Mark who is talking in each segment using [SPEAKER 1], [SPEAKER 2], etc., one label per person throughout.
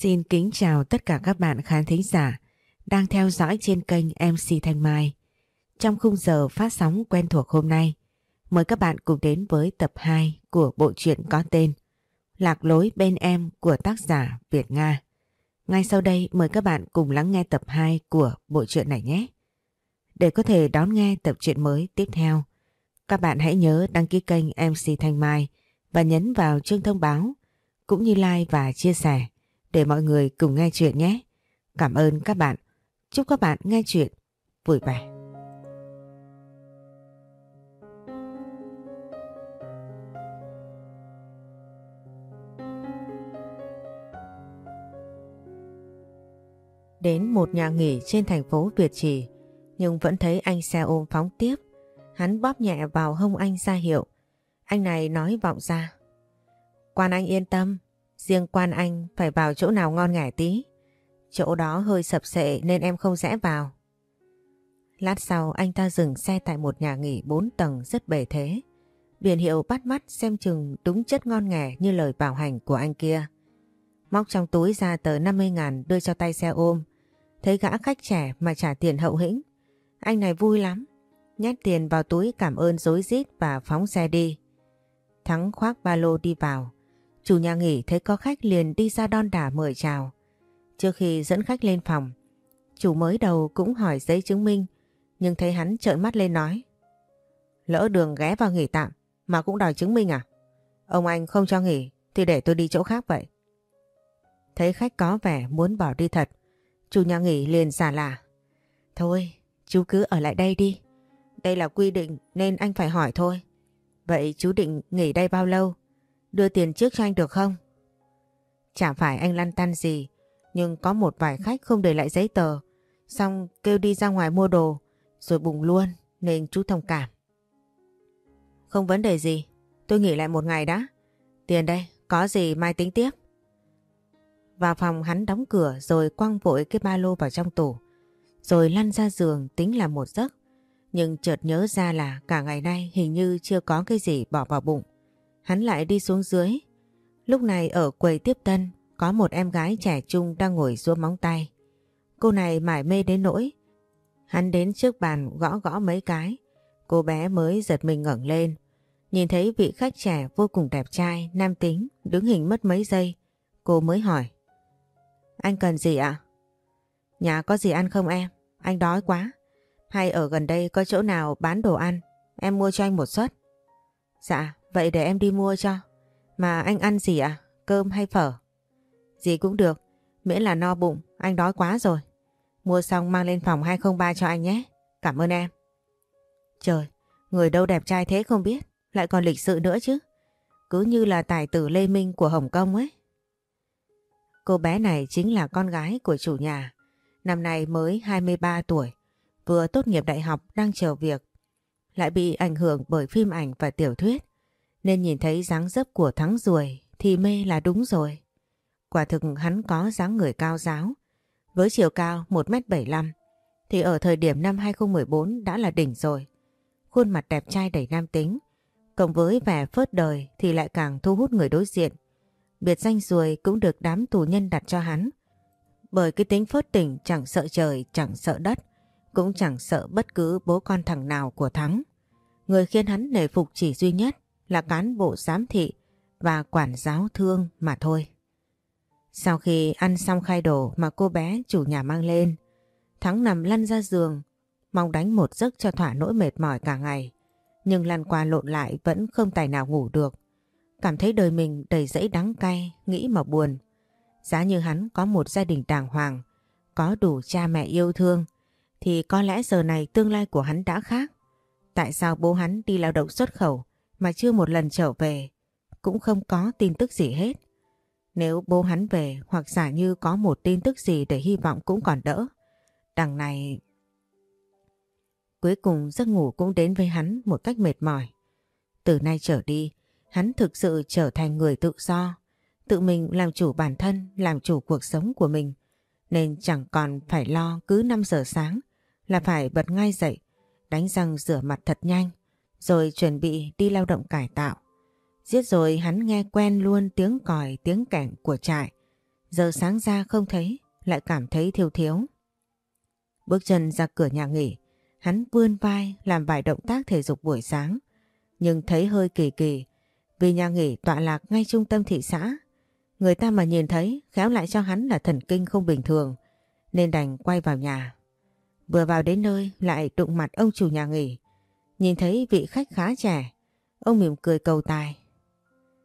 [SPEAKER 1] Xin kính chào tất cả các bạn khán thính giả đang theo dõi trên kênh MC Thanh Mai. Trong khung giờ phát sóng quen thuộc hôm nay, mời các bạn cùng đến với tập 2 của bộ truyện có tên Lạc lối bên em của tác giả Việt Nga. Ngay sau đây mời các bạn cùng lắng nghe tập 2 của bộ truyện này nhé. Để có thể đón nghe tập truyện mới tiếp theo, các bạn hãy nhớ đăng ký kênh MC Thanh Mai và nhấn vào chuông thông báo cũng như like và chia sẻ để mọi người cùng nghe chuyện nhé. Cảm ơn các bạn. Chúc các bạn nghe chuyện vui vẻ. Đến một nhà nghỉ trên thành phố Việt Trì, nhưng vẫn thấy anh xe ôm phóng tiếp. Hắn bóp nhẹ vào hông anh ra hiệu. Anh này nói vọng ra. Quan anh yên tâm, riêng quan anh phải vào chỗ nào ngon ngẻ tí. Chỗ đó hơi sập sệ nên em không rẽ vào. Lát sau anh ta dừng xe tại một nhà nghỉ 4 tầng rất bề thế. Biển hiệu bắt mắt xem chừng đúng chất ngon nghẻ như lời bảo hành của anh kia. Móc trong túi ra tờ 50 ngàn đưa cho tay xe ôm. Thấy gã khách trẻ mà trả tiền hậu hĩnh. Anh này vui lắm. Nhét tiền vào túi cảm ơn dối rít và phóng xe đi. Thắng khoác ba lô đi vào. Chủ nhà nghỉ thấy có khách liền đi ra đon đả mời chào. Trước khi dẫn khách lên phòng, chủ mới đầu cũng hỏi giấy chứng minh, nhưng thấy hắn trợn mắt lên nói. Lỡ đường ghé vào nghỉ tạm mà cũng đòi chứng minh à? Ông anh không cho nghỉ thì để tôi đi chỗ khác vậy. Thấy khách có vẻ muốn bỏ đi thật, chủ nhà nghỉ liền giả lạ. Thôi, chú cứ ở lại đây đi. Đây là quy định nên anh phải hỏi thôi. Vậy chú định nghỉ đây bao lâu? Đưa tiền trước cho anh được không? Chả phải anh lăn tăn gì, nhưng có một vài khách không để lại giấy tờ, xong kêu đi ra ngoài mua đồ, rồi bùng luôn, nên chú thông cảm. Không vấn đề gì, tôi nghỉ lại một ngày đã. Tiền đây, có gì mai tính tiếp. Vào phòng hắn đóng cửa rồi quăng vội cái ba lô vào trong tủ, rồi lăn ra giường tính là một giấc. Nhưng chợt nhớ ra là cả ngày nay hình như chưa có cái gì bỏ vào bụng. Hắn lại đi xuống dưới. Lúc này ở quầy tiếp tân có một em gái trẻ trung đang ngồi ruông móng tay. Cô này mải mê đến nỗi. Hắn đến trước bàn gõ gõ mấy cái. Cô bé mới giật mình ngẩng lên. Nhìn thấy vị khách trẻ vô cùng đẹp trai, nam tính, đứng hình mất mấy giây. Cô mới hỏi. Anh cần gì ạ? Nhà có gì ăn không em? Anh đói quá. Hay ở gần đây có chỗ nào bán đồ ăn? Em mua cho anh một suất. Dạ, vậy để em đi mua cho. Mà anh ăn gì ạ? Cơm hay phở? Gì cũng được, miễn là no bụng, anh đói quá rồi. Mua xong mang lên phòng 203 cho anh nhé. Cảm ơn em. Trời, người đâu đẹp trai thế không biết, lại còn lịch sự nữa chứ. Cứ như là tài tử Lê Minh của Hồng Kông ấy. Cô bé này chính là con gái của chủ nhà. Năm nay mới 23 tuổi, vừa tốt nghiệp đại học đang chờ việc. Lại bị ảnh hưởng bởi phim ảnh và tiểu thuyết. Nên nhìn thấy dáng dấp của Thắng Ruồi thì mê là đúng rồi. Quả thực hắn có dáng người cao giáo. Với chiều cao 1m75 thì ở thời điểm năm 2014 đã là đỉnh rồi. Khuôn mặt đẹp trai đầy nam tính, cộng với vẻ phớt đời thì lại càng thu hút người đối diện. Biệt danh ruồi cũng được đám tù nhân đặt cho hắn. Bởi cái tính phớt tỉnh chẳng sợ trời, chẳng sợ đất, cũng chẳng sợ bất cứ bố con thằng nào của Thắng. Người khiến hắn nể phục chỉ duy nhất là cán bộ giám thị và quản giáo thương mà thôi. Sau khi ăn xong khai đồ mà cô bé chủ nhà mang lên, Thắng nằm lăn ra giường, mong đánh một giấc cho thỏa nỗi mệt mỏi cả ngày. Nhưng lăn qua lộn lại vẫn không tài nào ngủ được. Cảm thấy đời mình đầy dẫy đắng cay, nghĩ mà buồn. Giá như hắn có một gia đình đàng hoàng, có đủ cha mẹ yêu thương, thì có lẽ giờ này tương lai của hắn đã khác. Tại sao bố hắn đi lao động xuất khẩu mà chưa một lần trở về, cũng không có tin tức gì hết. Nếu bố hắn về hoặc giả như có một tin tức gì để hy vọng cũng còn đỡ. Đằng này... Cuối cùng giấc ngủ cũng đến với hắn một cách mệt mỏi. Từ nay trở đi, hắn thực sự trở thành người tự do. Tự mình làm chủ bản thân, làm chủ cuộc sống của mình. Nên chẳng còn phải lo cứ 5 giờ sáng là phải bật ngay dậy, đánh răng rửa mặt thật nhanh, rồi chuẩn bị đi lao động cải tạo. Giết rồi hắn nghe quen luôn tiếng còi tiếng kẻng của trại. Giờ sáng ra không thấy, lại cảm thấy thiếu thiếu. Bước chân ra cửa nhà nghỉ, hắn vươn vai làm vài động tác thể dục buổi sáng. Nhưng thấy hơi kỳ kỳ, vì nhà nghỉ tọa lạc ngay trung tâm thị xã. Người ta mà nhìn thấy khéo lại cho hắn là thần kinh không bình thường, nên đành quay vào nhà. Vừa vào đến nơi lại đụng mặt ông chủ nhà nghỉ. Nhìn thấy vị khách khá trẻ, ông mỉm cười cầu tài.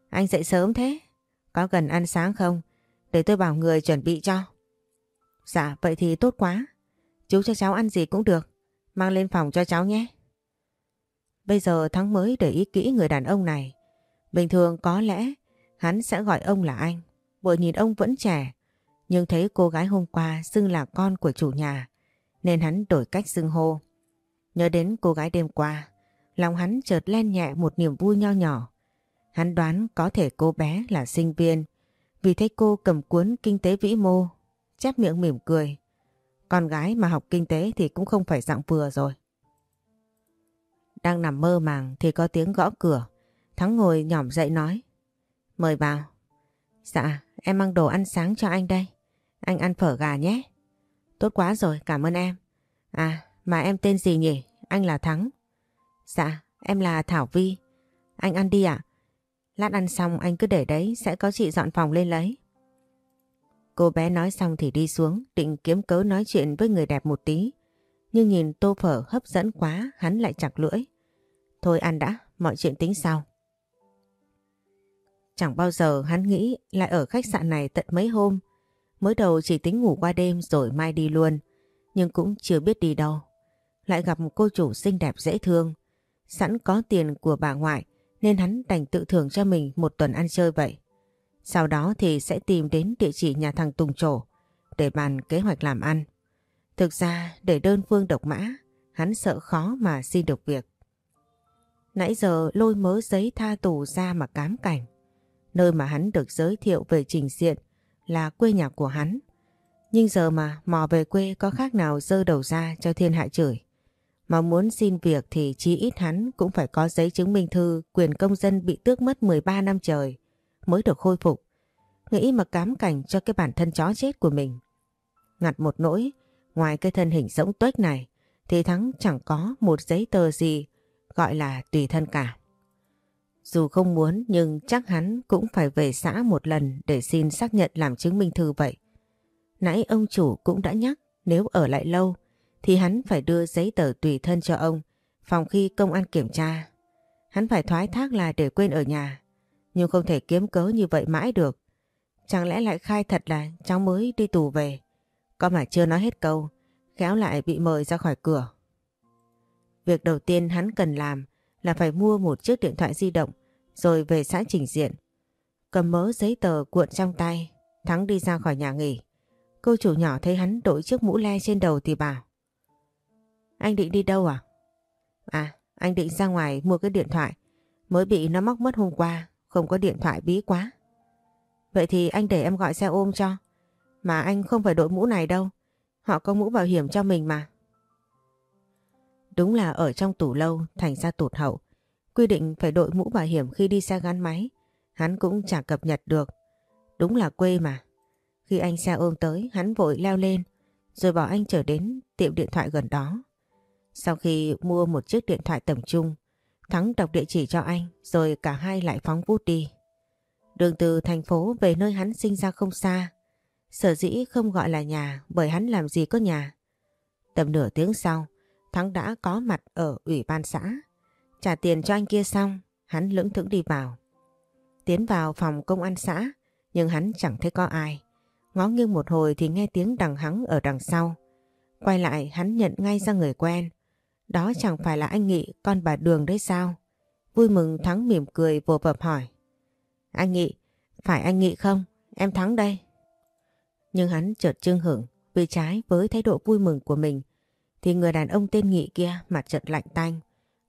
[SPEAKER 1] Anh dậy sớm thế, có cần ăn sáng không? Để tôi bảo người chuẩn bị cho. Dạ, vậy thì tốt quá. Chú cho cháu ăn gì cũng được. Mang lên phòng cho cháu nhé. Bây giờ Thắng mới để ý kỹ người đàn ông này. Bình thường có lẽ hắn sẽ gọi ông là anh. Bởi nhìn ông vẫn trẻ. Nhưng thấy cô gái hôm qua xưng là con của chủ nhà. Nên hắn đổi cách xưng hô. Nhớ đến cô gái đêm qua. Lòng hắn chợt len nhẹ một niềm vui nho nhỏ. Hắn đoán có thể cô bé là sinh viên. Vì thấy cô cầm cuốn kinh tế vĩ mô. Chép miệng mỉm cười. Con gái mà học kinh tế thì cũng không phải dạng vừa rồi. Đang nằm mơ màng thì có tiếng gõ cửa. Thắng ngồi nhỏm dậy nói. Mời vào. Dạ, em mang đồ ăn sáng cho anh đây. Anh ăn phở gà nhé. Tốt quá rồi, cảm ơn em. À, mà em tên gì nhỉ? Anh là Thắng. Dạ, em là Thảo Vi. Anh ăn đi ạ. Lát ăn xong anh cứ để đấy, sẽ có chị dọn phòng lên lấy. Cô bé nói xong thì đi xuống, định kiếm cớ nói chuyện với người đẹp một tí. Nhưng nhìn tô phở hấp dẫn quá, hắn lại chặt lưỡi. Thôi ăn đã, mọi chuyện tính sau. Chẳng bao giờ hắn nghĩ lại ở khách sạn này tận mấy hôm. Mới đầu chỉ tính ngủ qua đêm rồi mai đi luôn. Nhưng cũng chưa biết đi đâu. Lại gặp một cô chủ xinh đẹp dễ thương. Sẵn có tiền của bà ngoại nên hắn đành tự thưởng cho mình một tuần ăn chơi vậy. Sau đó thì sẽ tìm đến địa chỉ nhà thằng Tùng Trổ để bàn kế hoạch làm ăn. Thực ra để đơn phương độc mã, hắn sợ khó mà xin được việc. Nãy giờ lôi mớ giấy tha tù ra mà cám cảnh. Nơi mà hắn được giới thiệu về trình diện là quê nhà của hắn. Nhưng giờ mà mò về quê có khác nào dơ đầu ra cho thiên hạ chửi. Mà muốn xin việc thì chí ít hắn cũng phải có giấy chứng minh thư quyền công dân bị tước mất 13 năm trời mới được khôi phục. Nghĩ mà cám cảnh cho cái bản thân chó chết của mình. Ngặt một nỗi, ngoài cái thân hình rỗng tuếch này thì Thắng chẳng có một giấy tờ gì gọi là tùy thân cả. Dù không muốn nhưng chắc hắn cũng phải về xã một lần để xin xác nhận làm chứng minh thư vậy. Nãy ông chủ cũng đã nhắc nếu ở lại lâu thì hắn phải đưa giấy tờ tùy thân cho ông phòng khi công an kiểm tra. Hắn phải thoái thác là để quên ở nhà nhưng không thể kiếm cớ như vậy mãi được. Chẳng lẽ lại khai thật là cháu mới đi tù về. Có mà chưa nói hết câu, khéo lại bị mời ra khỏi cửa. Việc đầu tiên hắn cần làm là phải mua một chiếc điện thoại di động rồi về xã trình diện. Cầm mớ giấy tờ cuộn trong tay, Thắng đi ra khỏi nhà nghỉ. Cô chủ nhỏ thấy hắn đội chiếc mũ le trên đầu thì bảo. Anh định đi đâu à? À, anh định ra ngoài mua cái điện thoại. Mới bị nó móc mất hôm qua, không có điện thoại bí quá. Vậy thì anh để em gọi xe ôm cho. Mà anh không phải đội mũ này đâu. Họ có mũ bảo hiểm cho mình mà. Đúng là ở trong tủ lâu thành ra tụt hậu. Quy định phải đội mũ bảo hiểm khi đi xe gắn máy. Hắn cũng chẳng cập nhật được. Đúng là quê mà. Khi anh xe ôm tới hắn vội leo lên rồi bảo anh trở đến tiệm điện thoại gần đó. Sau khi mua một chiếc điện thoại tầm trung Thắng đọc địa chỉ cho anh rồi cả hai lại phóng vút đi. Đường từ thành phố về nơi hắn sinh ra không xa. Sở dĩ không gọi là nhà bởi hắn làm gì có nhà. Tầm nửa tiếng sau, Thắng đã có mặt ở ủy ban xã. Trả tiền cho anh kia xong, hắn lững thững đi vào. Tiến vào phòng công an xã, nhưng hắn chẳng thấy có ai. Ngó nghiêng một hồi thì nghe tiếng đằng hắng ở đằng sau. Quay lại hắn nhận ngay ra người quen. Đó chẳng phải là anh Nghị con bà Đường đấy sao? Vui mừng Thắng mỉm cười vồ vập hỏi. Anh Nghị, phải anh Nghị không? Em Thắng đây. Nhưng hắn chợt trưng hưởng vì trái với thái độ vui mừng của mình thì người đàn ông tên Nghị kia mặt trận lạnh tanh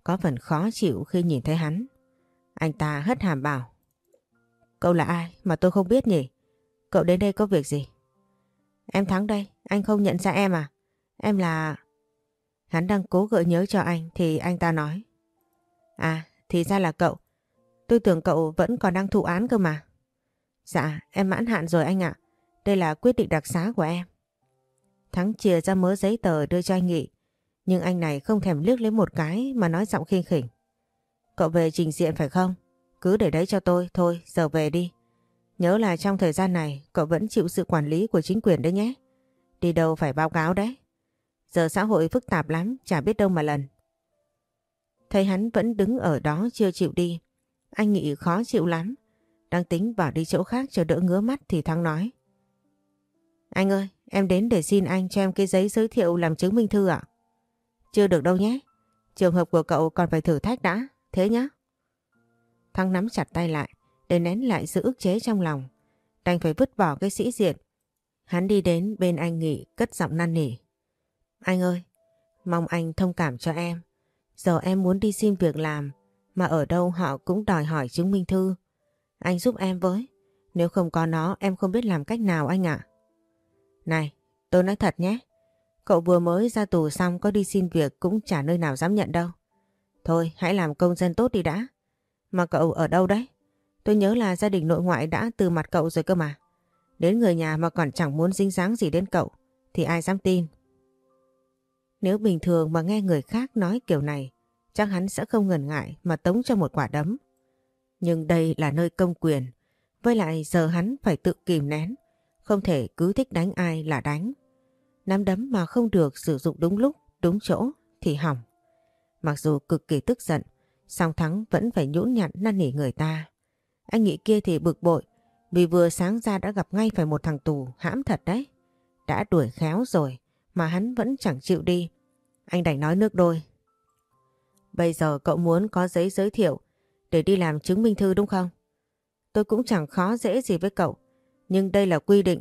[SPEAKER 1] có phần khó chịu khi nhìn thấy hắn. Anh ta hất hàm bảo Cậu là ai mà tôi không biết nhỉ? Cậu đến đây có việc gì? Em Thắng đây, anh không nhận ra em à? Em là... Hắn đang cố gợi nhớ cho anh thì anh ta nói. À, thì ra là cậu. Tôi tưởng cậu vẫn còn đang thụ án cơ mà. Dạ, em mãn hạn rồi anh ạ. Đây là quyết định đặc xá của em. Thắng chia ra mớ giấy tờ đưa cho anh Nghị. Nhưng anh này không thèm liếc lấy một cái mà nói giọng khinh khỉnh. Cậu về trình diện phải không? Cứ để đấy cho tôi, thôi giờ về đi. Nhớ là trong thời gian này cậu vẫn chịu sự quản lý của chính quyền đấy nhé. Đi đâu phải báo cáo đấy. Giờ xã hội phức tạp lắm, chả biết đâu mà lần. Thấy hắn vẫn đứng ở đó chưa chịu đi. Anh nghĩ khó chịu lắm. Đang tính bảo đi chỗ khác cho đỡ ngứa mắt thì Thắng nói. Anh ơi, em đến để xin anh cho em cái giấy giới thiệu làm chứng minh thư ạ. Chưa được đâu nhé. Trường hợp của cậu còn phải thử thách đã, thế nhá. Thắng nắm chặt tay lại để nén lại sự ức chế trong lòng. Đành phải vứt bỏ cái sĩ diện. Hắn đi đến bên anh Nghị cất giọng năn nỉ. Anh ơi, mong anh thông cảm cho em. Giờ em muốn đi xin việc làm, mà ở đâu họ cũng đòi hỏi chứng minh thư. Anh giúp em với. Nếu không có nó em không biết làm cách nào anh ạ. Này, tôi nói thật nhé. Cậu vừa mới ra tù xong có đi xin việc cũng chả nơi nào dám nhận đâu. Thôi hãy làm công dân tốt đi đã. Mà cậu ở đâu đấy? Tôi nhớ là gia đình nội ngoại đã từ mặt cậu rồi cơ mà. Đến người nhà mà còn chẳng muốn dính dáng gì đến cậu thì ai dám tin. Nếu bình thường mà nghe người khác nói kiểu này chắc hắn sẽ không ngần ngại mà tống cho một quả đấm. Nhưng đây là nơi công quyền với lại giờ hắn phải tự kìm nén không thể cứ thích đánh ai là đánh. Nắm đấm mà không được sử dụng đúng lúc, đúng chỗ thì hỏng. Mặc dù cực kỳ tức giận, song Thắng vẫn phải nhũn nhặn năn nỉ người ta. Anh nghĩ kia thì bực bội, vì vừa sáng ra đã gặp ngay phải một thằng tù hãm thật đấy. Đã đuổi khéo rồi mà hắn vẫn chẳng chịu đi. Anh đành nói nước đôi. Bây giờ cậu muốn có giấy giới thiệu để đi làm chứng minh thư đúng không? Tôi cũng chẳng khó dễ gì với cậu. Nhưng đây là quy định.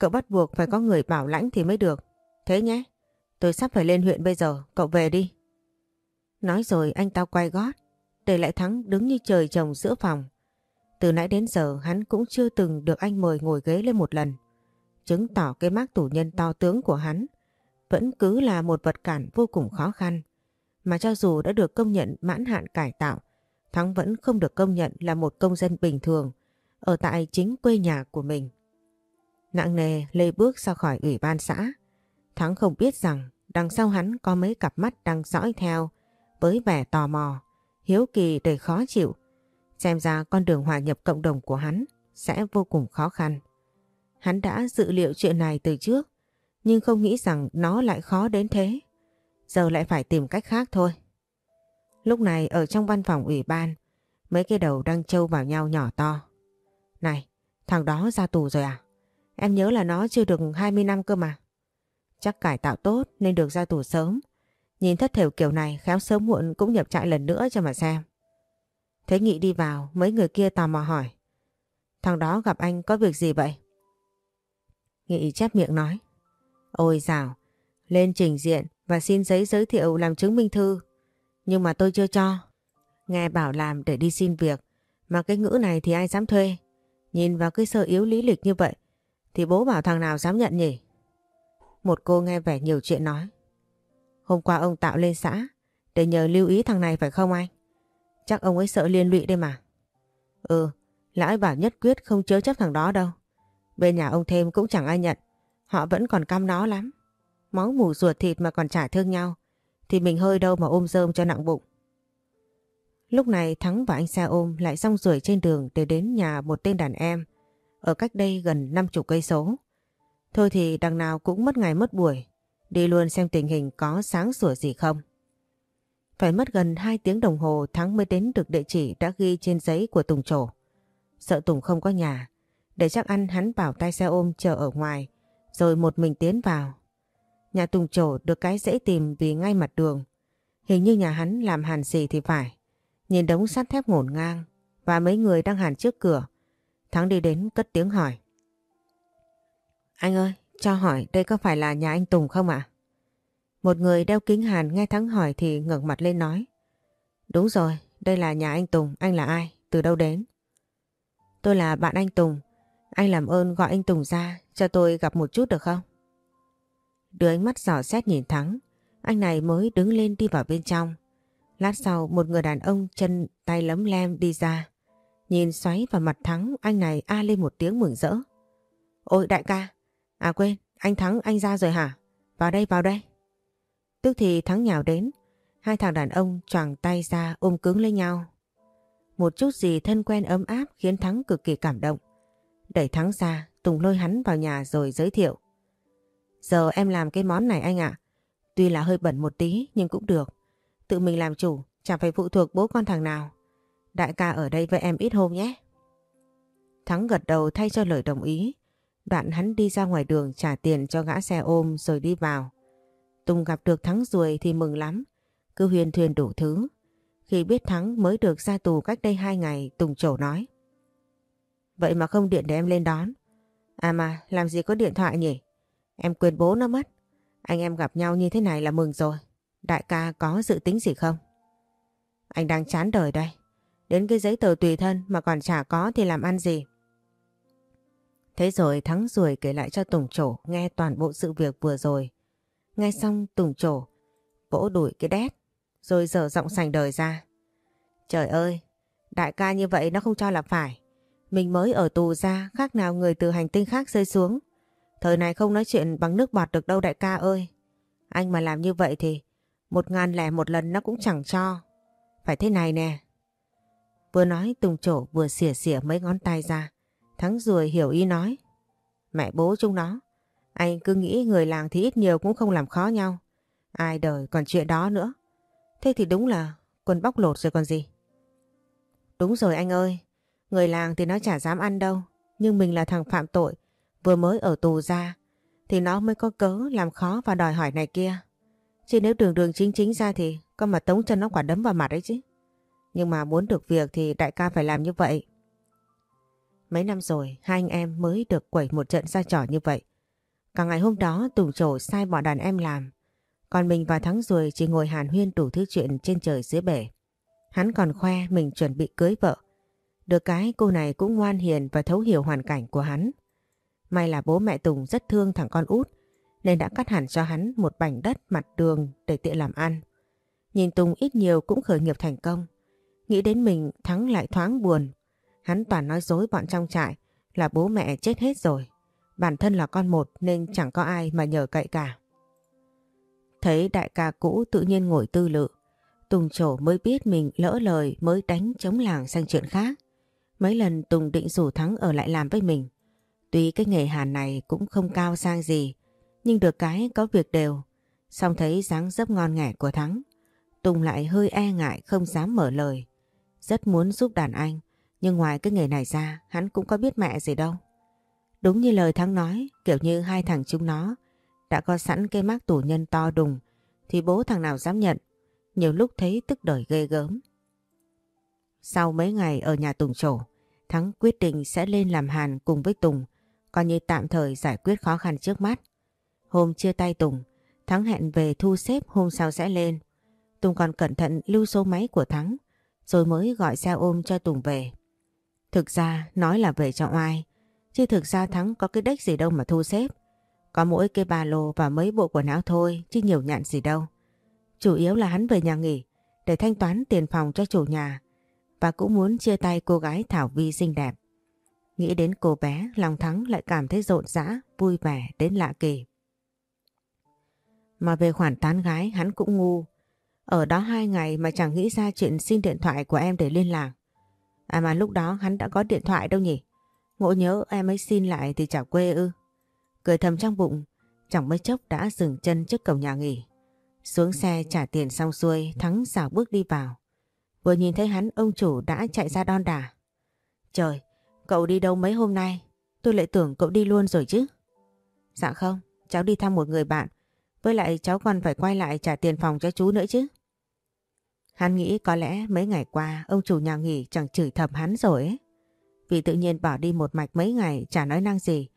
[SPEAKER 1] Cậu bắt buộc phải có người bảo lãnh thì mới được. Thế nhé. Tôi sắp phải lên huyện bây giờ. Cậu về đi. Nói rồi anh ta quay gót. Để lại Thắng đứng như trời trồng giữa phòng. Từ nãy đến giờ hắn cũng chưa từng được anh mời ngồi ghế lên một lần. Chứng tỏ cái mác tù nhân to tướng của hắn vẫn cứ là một vật cản vô cùng khó khăn. Mà cho dù đã được công nhận mãn hạn cải tạo, Thắng vẫn không được công nhận là một công dân bình thường ở tại chính quê nhà của mình. Nặng nề lê bước ra khỏi ủy ban xã. Thắng không biết rằng đằng sau hắn có mấy cặp mắt đang dõi theo với vẻ tò mò, hiếu kỳ đầy khó chịu. Xem ra con đường hòa nhập cộng đồng của hắn sẽ vô cùng khó khăn. Hắn đã dự liệu chuyện này từ trước, nhưng không nghĩ rằng nó lại khó đến thế. Giờ lại phải tìm cách khác thôi. Lúc này ở trong văn phòng ủy ban, mấy cái đầu đang trâu vào nhau nhỏ to. Này, thằng đó ra tù rồi à? Em nhớ là nó chưa được 20 năm cơ mà. Chắc cải tạo tốt nên được ra tù sớm. Nhìn thất thểu kiểu này khéo sớm muộn cũng nhập trại lần nữa cho mà xem. Thế Nghị đi vào, mấy người kia tò mò hỏi. Thằng đó gặp anh có việc gì vậy? Nghị chép miệng nói. Ôi dào, lên trình diện và xin giấy giới thiệu làm chứng minh thư. Nhưng mà tôi chưa cho. Nghe bảo làm để đi xin việc. Mà cái ngữ này thì ai dám thuê. Nhìn vào cái sơ yếu lý lịch như vậy thì bố bảo thằng nào dám nhận nhỉ? Một cô nghe vẻ nhiều chuyện nói. Hôm qua ông tạo lên xã để nhờ lưu ý thằng này phải không anh? Chắc ông ấy sợ liên lụy đây mà. Ừ, lão ấy bảo nhất quyết không chớ chấp thằng đó đâu. Bên nhà ông thêm cũng chẳng ai nhận. Họ vẫn còn căm nó lắm. Máu mù ruột thịt mà còn trả thương nhau. Thì mình hơi đâu mà ôm rơm cho nặng bụng. Lúc này Thắng và anh xe ôm lại xong rủi trên đường để đến nhà một tên đàn em ở cách đây gần 50 cây số. Thôi thì đằng nào cũng mất ngày mất buổi, đi luôn xem tình hình có sáng sủa gì không. Phải mất gần 2 tiếng đồng hồ Thắng mới đến được địa chỉ đã ghi trên giấy của Tùng Trổ. Sợ Tùng không có nhà, để chắc ăn hắn bảo tay xe ôm chờ ở ngoài, rồi một mình tiến vào. Nhà Tùng Trổ được cái dễ tìm vì ngay mặt đường. Hình như nhà hắn làm hàn gì thì phải. Nhìn đống sắt thép ngổn ngang và mấy người đang hàn trước cửa. Thắng đi đến cất tiếng hỏi. Anh ơi, cho hỏi đây có phải là nhà anh Tùng không ạ? Một người đeo kính hàn nghe Thắng hỏi thì ngẩng mặt lên nói. Đúng rồi, đây là nhà anh Tùng, anh là ai? Từ đâu đến? Tôi là bạn anh Tùng. Anh làm ơn gọi anh Tùng ra cho tôi gặp một chút được không? Đưa ánh mắt giỏ xét nhìn Thắng. Anh này mới đứng lên đi vào bên trong. Lát sau một người đàn ông chân tay lấm lem đi ra. Nhìn xoáy vào mặt Thắng anh này a lên một tiếng mừng rỡ. Ôi đại ca, à quên, anh Thắng anh ra rồi hả? Vào đây, vào đây. Tức thì Thắng nhào đến, hai thằng đàn ông choàng tay ra ôm cứng lấy nhau. Một chút gì thân quen ấm áp khiến Thắng cực kỳ cảm động. Đẩy Thắng ra, Tùng lôi hắn vào nhà rồi giới thiệu. Giờ em làm cái món này anh ạ. Tuy là hơi bẩn một tí nhưng cũng được. Tự mình làm chủ, chẳng phải phụ thuộc bố con thằng nào. Đại ca ở đây với em ít hôm nhé. Thắng gật đầu thay cho lời đồng ý. Đoạn hắn đi ra ngoài đường trả tiền cho gã xe ôm rồi đi vào. Tùng gặp được Thắng ruồi thì mừng lắm. Cứ huyền thuyền đủ thứ. Khi biết Thắng mới được ra tù cách đây hai ngày, Tùng trổ nói. Vậy mà không điện để em lên đón. À mà, làm gì có điện thoại nhỉ? Em quên bố nó mất. Anh em gặp nhau như thế này là mừng rồi. Đại ca có dự tính gì không? Anh đang chán đời đây. Đến cái giấy tờ tùy thân mà còn chả có thì làm ăn gì? Thế rồi Thắng ruồi kể lại cho Tùng Trổ nghe toàn bộ sự việc vừa rồi. Nghe xong Tùng Trổ vỗ đuổi cái đét rồi dở giọng sành đời ra. Trời ơi, đại ca như vậy nó không cho là phải. Mình mới ở tù ra, khác nào người từ hành tinh khác rơi xuống. Thời này không nói chuyện bằng nước bọt được đâu đại ca ơi. Anh mà làm như vậy thì một ngàn lẻ một lần nó cũng chẳng cho. Phải thế này nè. Vừa nói, Tùng Trổ vừa xỉa xỉa mấy ngón tay ra. Thắng ruồi hiểu ý nói. Mẹ bố chúng nó. Anh cứ nghĩ người làng thì ít nhiều cũng không làm khó nhau. Ai đời còn chuyện đó nữa. Thế thì đúng là quần bóc lột rồi còn gì. Đúng rồi anh ơi. Người làng thì nó chả dám ăn đâu. Nhưng mình là thằng phạm tội. Vừa mới ở tù ra. Thì nó mới có cớ làm khó và đòi hỏi này kia. Chứ nếu đường đường chính chính ra thì con mà tống chân nó quả đấm vào mặt ấy chứ. Nhưng mà muốn được việc thì đại ca phải làm như vậy. Mấy năm rồi, hai anh em mới được quẩy một trận ra trò như vậy. Cả ngày hôm đó Tùng Trổ sai bọn đàn em làm. Còn mình và Thắng Ruồi chỉ ngồi hàn huyên đủ thứ chuyện trên trời dưới bể. Hắn còn khoe mình chuẩn bị cưới vợ. Được cái, cô này cũng ngoan hiền và thấu hiểu hoàn cảnh của hắn. May là bố mẹ Tùng rất thương thằng con út, nên đã cắt hẳn cho hắn một bảnh đất mặt đường để tiện làm ăn. Nhìn Tùng ít nhiều cũng khởi nghiệp thành công. Nghĩ đến mình Thắng lại thoáng buồn. Hắn toàn nói dối bọn trong trại là bố mẹ chết hết rồi. Bản thân là con một nên chẳng có ai mà nhờ cậy cả. Thấy đại ca cũ tự nhiên ngồi tư lự. Tùng trổ mới biết mình lỡ lời mới đánh chống làng sang chuyện khác. Mấy lần Tùng định rủ Thắng ở lại làm với mình. Tuy cái nghề hàn này cũng không cao sang gì, nhưng được cái có việc đều. Xong thấy dáng dấp ngon nghẻ của Thắng. Tùng lại hơi e ngại không dám mở lời. Rất muốn giúp đàn anh, nhưng ngoài cái nghề này ra hắn cũng có biết mẹ gì đâu. Đúng như lời Thắng nói, kiểu như hai thằng chúng nó đã có sẵn cái mác tù nhân to đùng thì bố thằng nào dám nhận. Nhiều lúc thấy tức đời ghê gớm. Sau mấy ngày ở nhà Tùng trổ, Thắng quyết định sẽ lên làm hàn cùng với Tùng, coi như tạm thời giải quyết khó khăn trước mắt. Hôm chia tay Tùng, Thắng hẹn về thu xếp hôm sau sẽ lên. Tùng còn cẩn thận lưu số máy của Thắng, rồi mới gọi xe ôm cho Tùng về. Thực ra nói là về cho oai, chứ thực ra Thắng có cái đếch gì đâu mà thu xếp. Có mỗi cái ba lô và mấy bộ quần áo thôi, chứ nhiều nhạn gì đâu. Chủ yếu là hắn về nhà nghỉ, để thanh toán tiền phòng cho chủ nhà, và cũng muốn chia tay cô gái Thảo Vi xinh đẹp. Nghĩ đến cô bé, lòng Thắng lại cảm thấy rộn rã, vui vẻ đến lạ kỳ. Mà về khoản tán gái hắn cũng ngu. Ở đó hai ngày mà chẳng nghĩ ra chuyện xin điện thoại của em để liên lạc. À mà lúc đó hắn đã có điện thoại đâu nhỉ? Ngộ nhớ em ấy xin lại thì chả quê ư. Cười thầm trong bụng, chẳng mấy chốc đã dừng chân trước cổng nhà nghỉ. Xuống xe trả tiền xong xuôi, Thắng xảo bước đi vào. Vừa nhìn thấy hắn, ông chủ đã chạy ra đon đà. Trời, cậu đi đâu mấy hôm nay? Tôi lại tưởng cậu đi luôn rồi chứ. Dạ không, cháu đi thăm một người bạn. Với lại cháu còn phải quay lại trả tiền phòng cho chú nữa chứ. Hắn nghĩ có lẽ mấy ngày qua ông chủ nhà nghỉ chẳng chửi thầm hắn rồi ấy. Vì tự nhiên bỏ đi một mạch mấy ngày chả nói năng gì.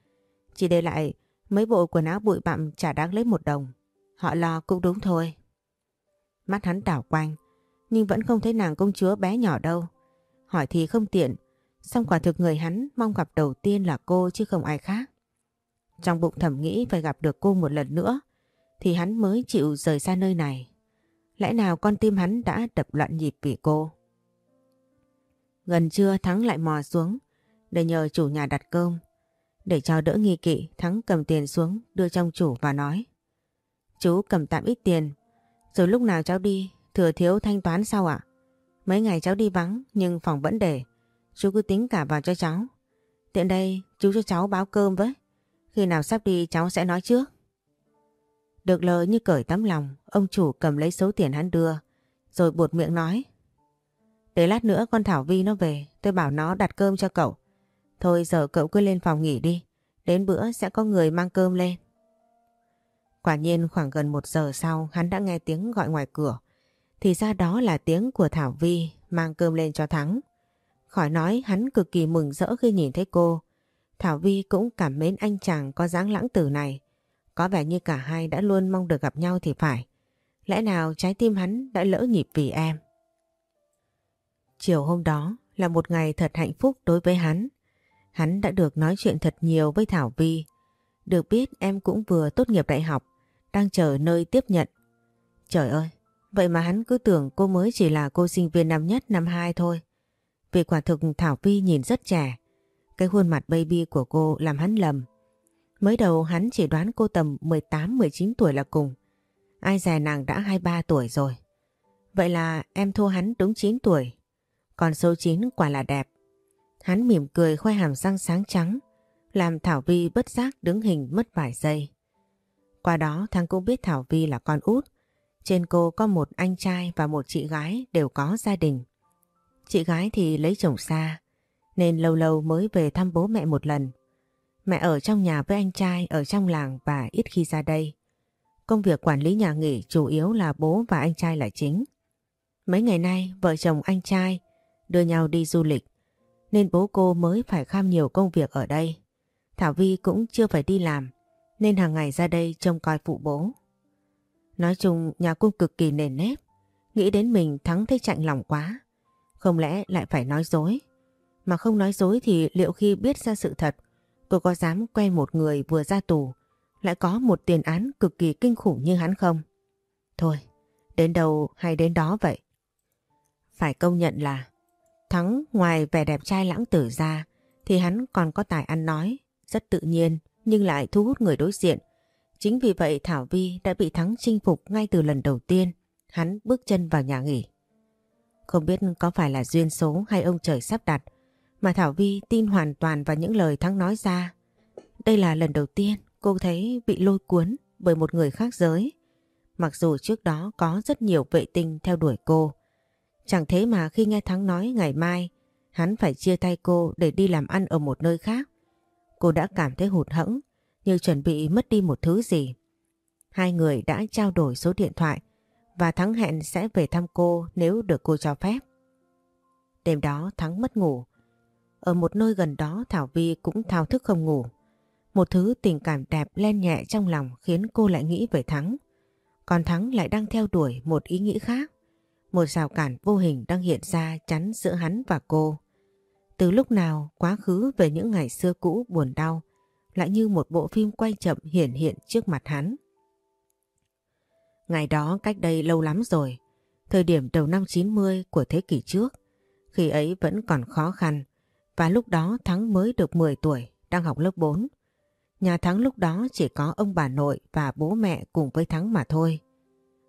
[SPEAKER 1] Chỉ để lại mấy bộ quần áo bụi bặm chả đáng lấy một đồng. Họ lo cũng đúng thôi. Mắt hắn đảo quanh, nhưng vẫn không thấy nàng công chúa bé nhỏ đâu. Hỏi thì không tiện, song quả thực người hắn mong gặp đầu tiên là cô chứ không ai khác. Trong bụng thầm nghĩ phải gặp được cô một lần nữa, thì hắn mới chịu rời xa nơi này. Lẽ nào con tim hắn đã đập loạn nhịp vì cô? Gần trưa Thắng lại mò xuống để nhờ chủ nhà đặt cơm. Để cho đỡ nghi kỵ, Thắng cầm tiền xuống đưa trong chủ và nói. Chú cầm tạm ít tiền, rồi lúc nào cháu đi, thừa thiếu thanh toán sau ạ? Mấy ngày cháu đi vắng nhưng phòng vẫn để, chú cứ tính cả vào cho cháu. Tiện đây chú cho cháu báo cơm với, khi nào sắp đi cháu sẽ nói trước. Được lời như cởi tấm lòng, ông chủ cầm lấy số tiền hắn đưa, rồi buột miệng nói. Để lát nữa con Thảo Vi nó về, tôi bảo nó đặt cơm cho cậu. Thôi giờ cậu cứ lên phòng nghỉ đi, đến bữa sẽ có người mang cơm lên. Quả nhiên khoảng gần một giờ sau hắn đã nghe tiếng gọi ngoài cửa. Thì ra đó là tiếng của Thảo Vi mang cơm lên cho Thắng. Khỏi nói hắn cực kỳ mừng rỡ khi nhìn thấy cô. Thảo Vi cũng cảm mến anh chàng có dáng lãng tử này. Có vẻ như cả hai đã luôn mong được gặp nhau thì phải. Lẽ nào trái tim hắn đã lỡ nhịp vì em? Chiều hôm đó là một ngày thật hạnh phúc đối với hắn. Hắn đã được nói chuyện thật nhiều với Thảo Vi. Được biết em cũng vừa tốt nghiệp đại học, đang chờ nơi tiếp nhận. Trời ơi, vậy mà hắn cứ tưởng cô mới chỉ là cô sinh viên năm nhất năm hai thôi. Vì quả thực Thảo Vi nhìn rất trẻ. Cái khuôn mặt baby của cô làm hắn lầm. Mới đầu hắn chỉ đoán cô tầm 18-19 tuổi là cùng. Ai dè nàng đã 23 tuổi rồi. Vậy là em thua hắn đúng 9 tuổi. Còn số 9 quả là đẹp. Hắn mỉm cười khoe hàm răng sáng trắng, làm Thảo Vi bất giác đứng hình mất vài giây. Qua đó thằng cũng biết Thảo Vi là con út. Trên cô có một anh trai và một chị gái đều có gia đình. Chị gái thì lấy chồng xa, nên lâu lâu mới về thăm bố mẹ một lần. Mẹ ở trong nhà với anh trai ở trong làng và ít khi ra đây. Công việc quản lý nhà nghỉ chủ yếu là bố và anh trai là chính. Mấy ngày nay vợ chồng anh trai đưa nhau đi du lịch nên bố cô mới phải kham nhiều công việc ở đây. Thảo Vi cũng chưa phải đi làm nên hàng ngày ra đây trông coi phụ bố. Nói chung nhà cô cực kỳ nền nếp, nghĩ đến mình thắng thấy chạnh lòng quá. Không lẽ lại phải nói dối? Mà không nói dối thì liệu khi biết ra sự thật, cô có dám quen một người vừa ra tù, lại có một tiền án cực kỳ kinh khủng như hắn không? Thôi, đến đâu hay đến đó vậy. Phải công nhận là Thắng ngoài vẻ đẹp trai lãng tử ra thì hắn còn có tài ăn nói, rất tự nhiên nhưng lại thu hút người đối diện. Chính vì vậy Thảo Vi đã bị Thắng chinh phục ngay từ lần đầu tiên hắn bước chân vào nhà nghỉ. Không biết có phải là duyên số hay ông trời sắp đặt, mà Thảo Vi tin hoàn toàn vào những lời Thắng nói ra. Đây là lần đầu tiên cô thấy bị lôi cuốn bởi một người khác giới. Mặc dù trước đó có rất nhiều vệ tinh theo đuổi cô. Chẳng thế mà khi nghe Thắng nói ngày mai, hắn phải chia tay cô để đi làm ăn ở một nơi khác. Cô đã cảm thấy hụt hẫng như chuẩn bị mất đi một thứ gì. Hai người đã trao đổi số điện thoại và Thắng hẹn sẽ về thăm cô nếu được cô cho phép. Đêm đó Thắng mất ngủ. Ở một nơi gần đó, Thảo Vi cũng thao thức không ngủ. Một thứ tình cảm đẹp len nhẹ trong lòng khiến cô lại nghĩ về Thắng. Còn Thắng lại đang theo đuổi một ý nghĩ khác. Một rào cản vô hình đang hiện ra chắn giữa hắn và cô. Từ lúc nào quá khứ về những ngày xưa cũ buồn đau lại như một bộ phim quay chậm hiển hiện trước mặt hắn. Ngày đó cách đây lâu lắm rồi, thời điểm đầu năm 90 của thế kỷ trước, khi ấy vẫn còn khó khăn và lúc đó Thắng mới được 10 tuổi, đang học lớp 4. Nhà Thắng lúc đó chỉ có ông bà nội và bố mẹ cùng với Thắng mà thôi.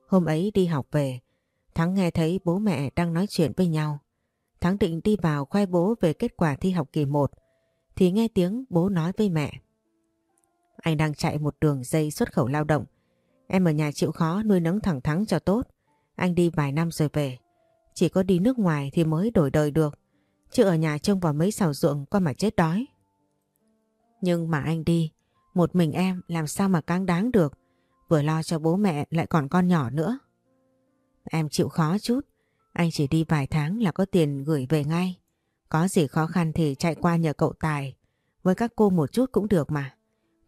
[SPEAKER 1] Hôm ấy đi học về, Thắng nghe thấy bố mẹ đang nói chuyện với nhau. Thắng định đi vào khoe bố về kết quả thi học kỳ 1 thì nghe tiếng bố nói với mẹ. Anh đang chạy một đường dây xuất khẩu lao động. Em ở nhà chịu khó nuôi nấng thẳng thắng cho tốt. Anh đi vài năm rồi về. Chỉ có đi nước ngoài thì mới đổi đời được. Chứ ở nhà trông vào mấy xào ruộng con mà chết đói. Nhưng mà anh đi, một mình em làm sao mà cáng đáng được. Vừa lo cho bố mẹ lại còn con nhỏ nữa. Em chịu khó chút. Anh chỉ đi vài tháng là có tiền gửi về ngay. Có gì khó khăn thì chạy qua nhờ cậu Tài. Với các cô một chút cũng được mà.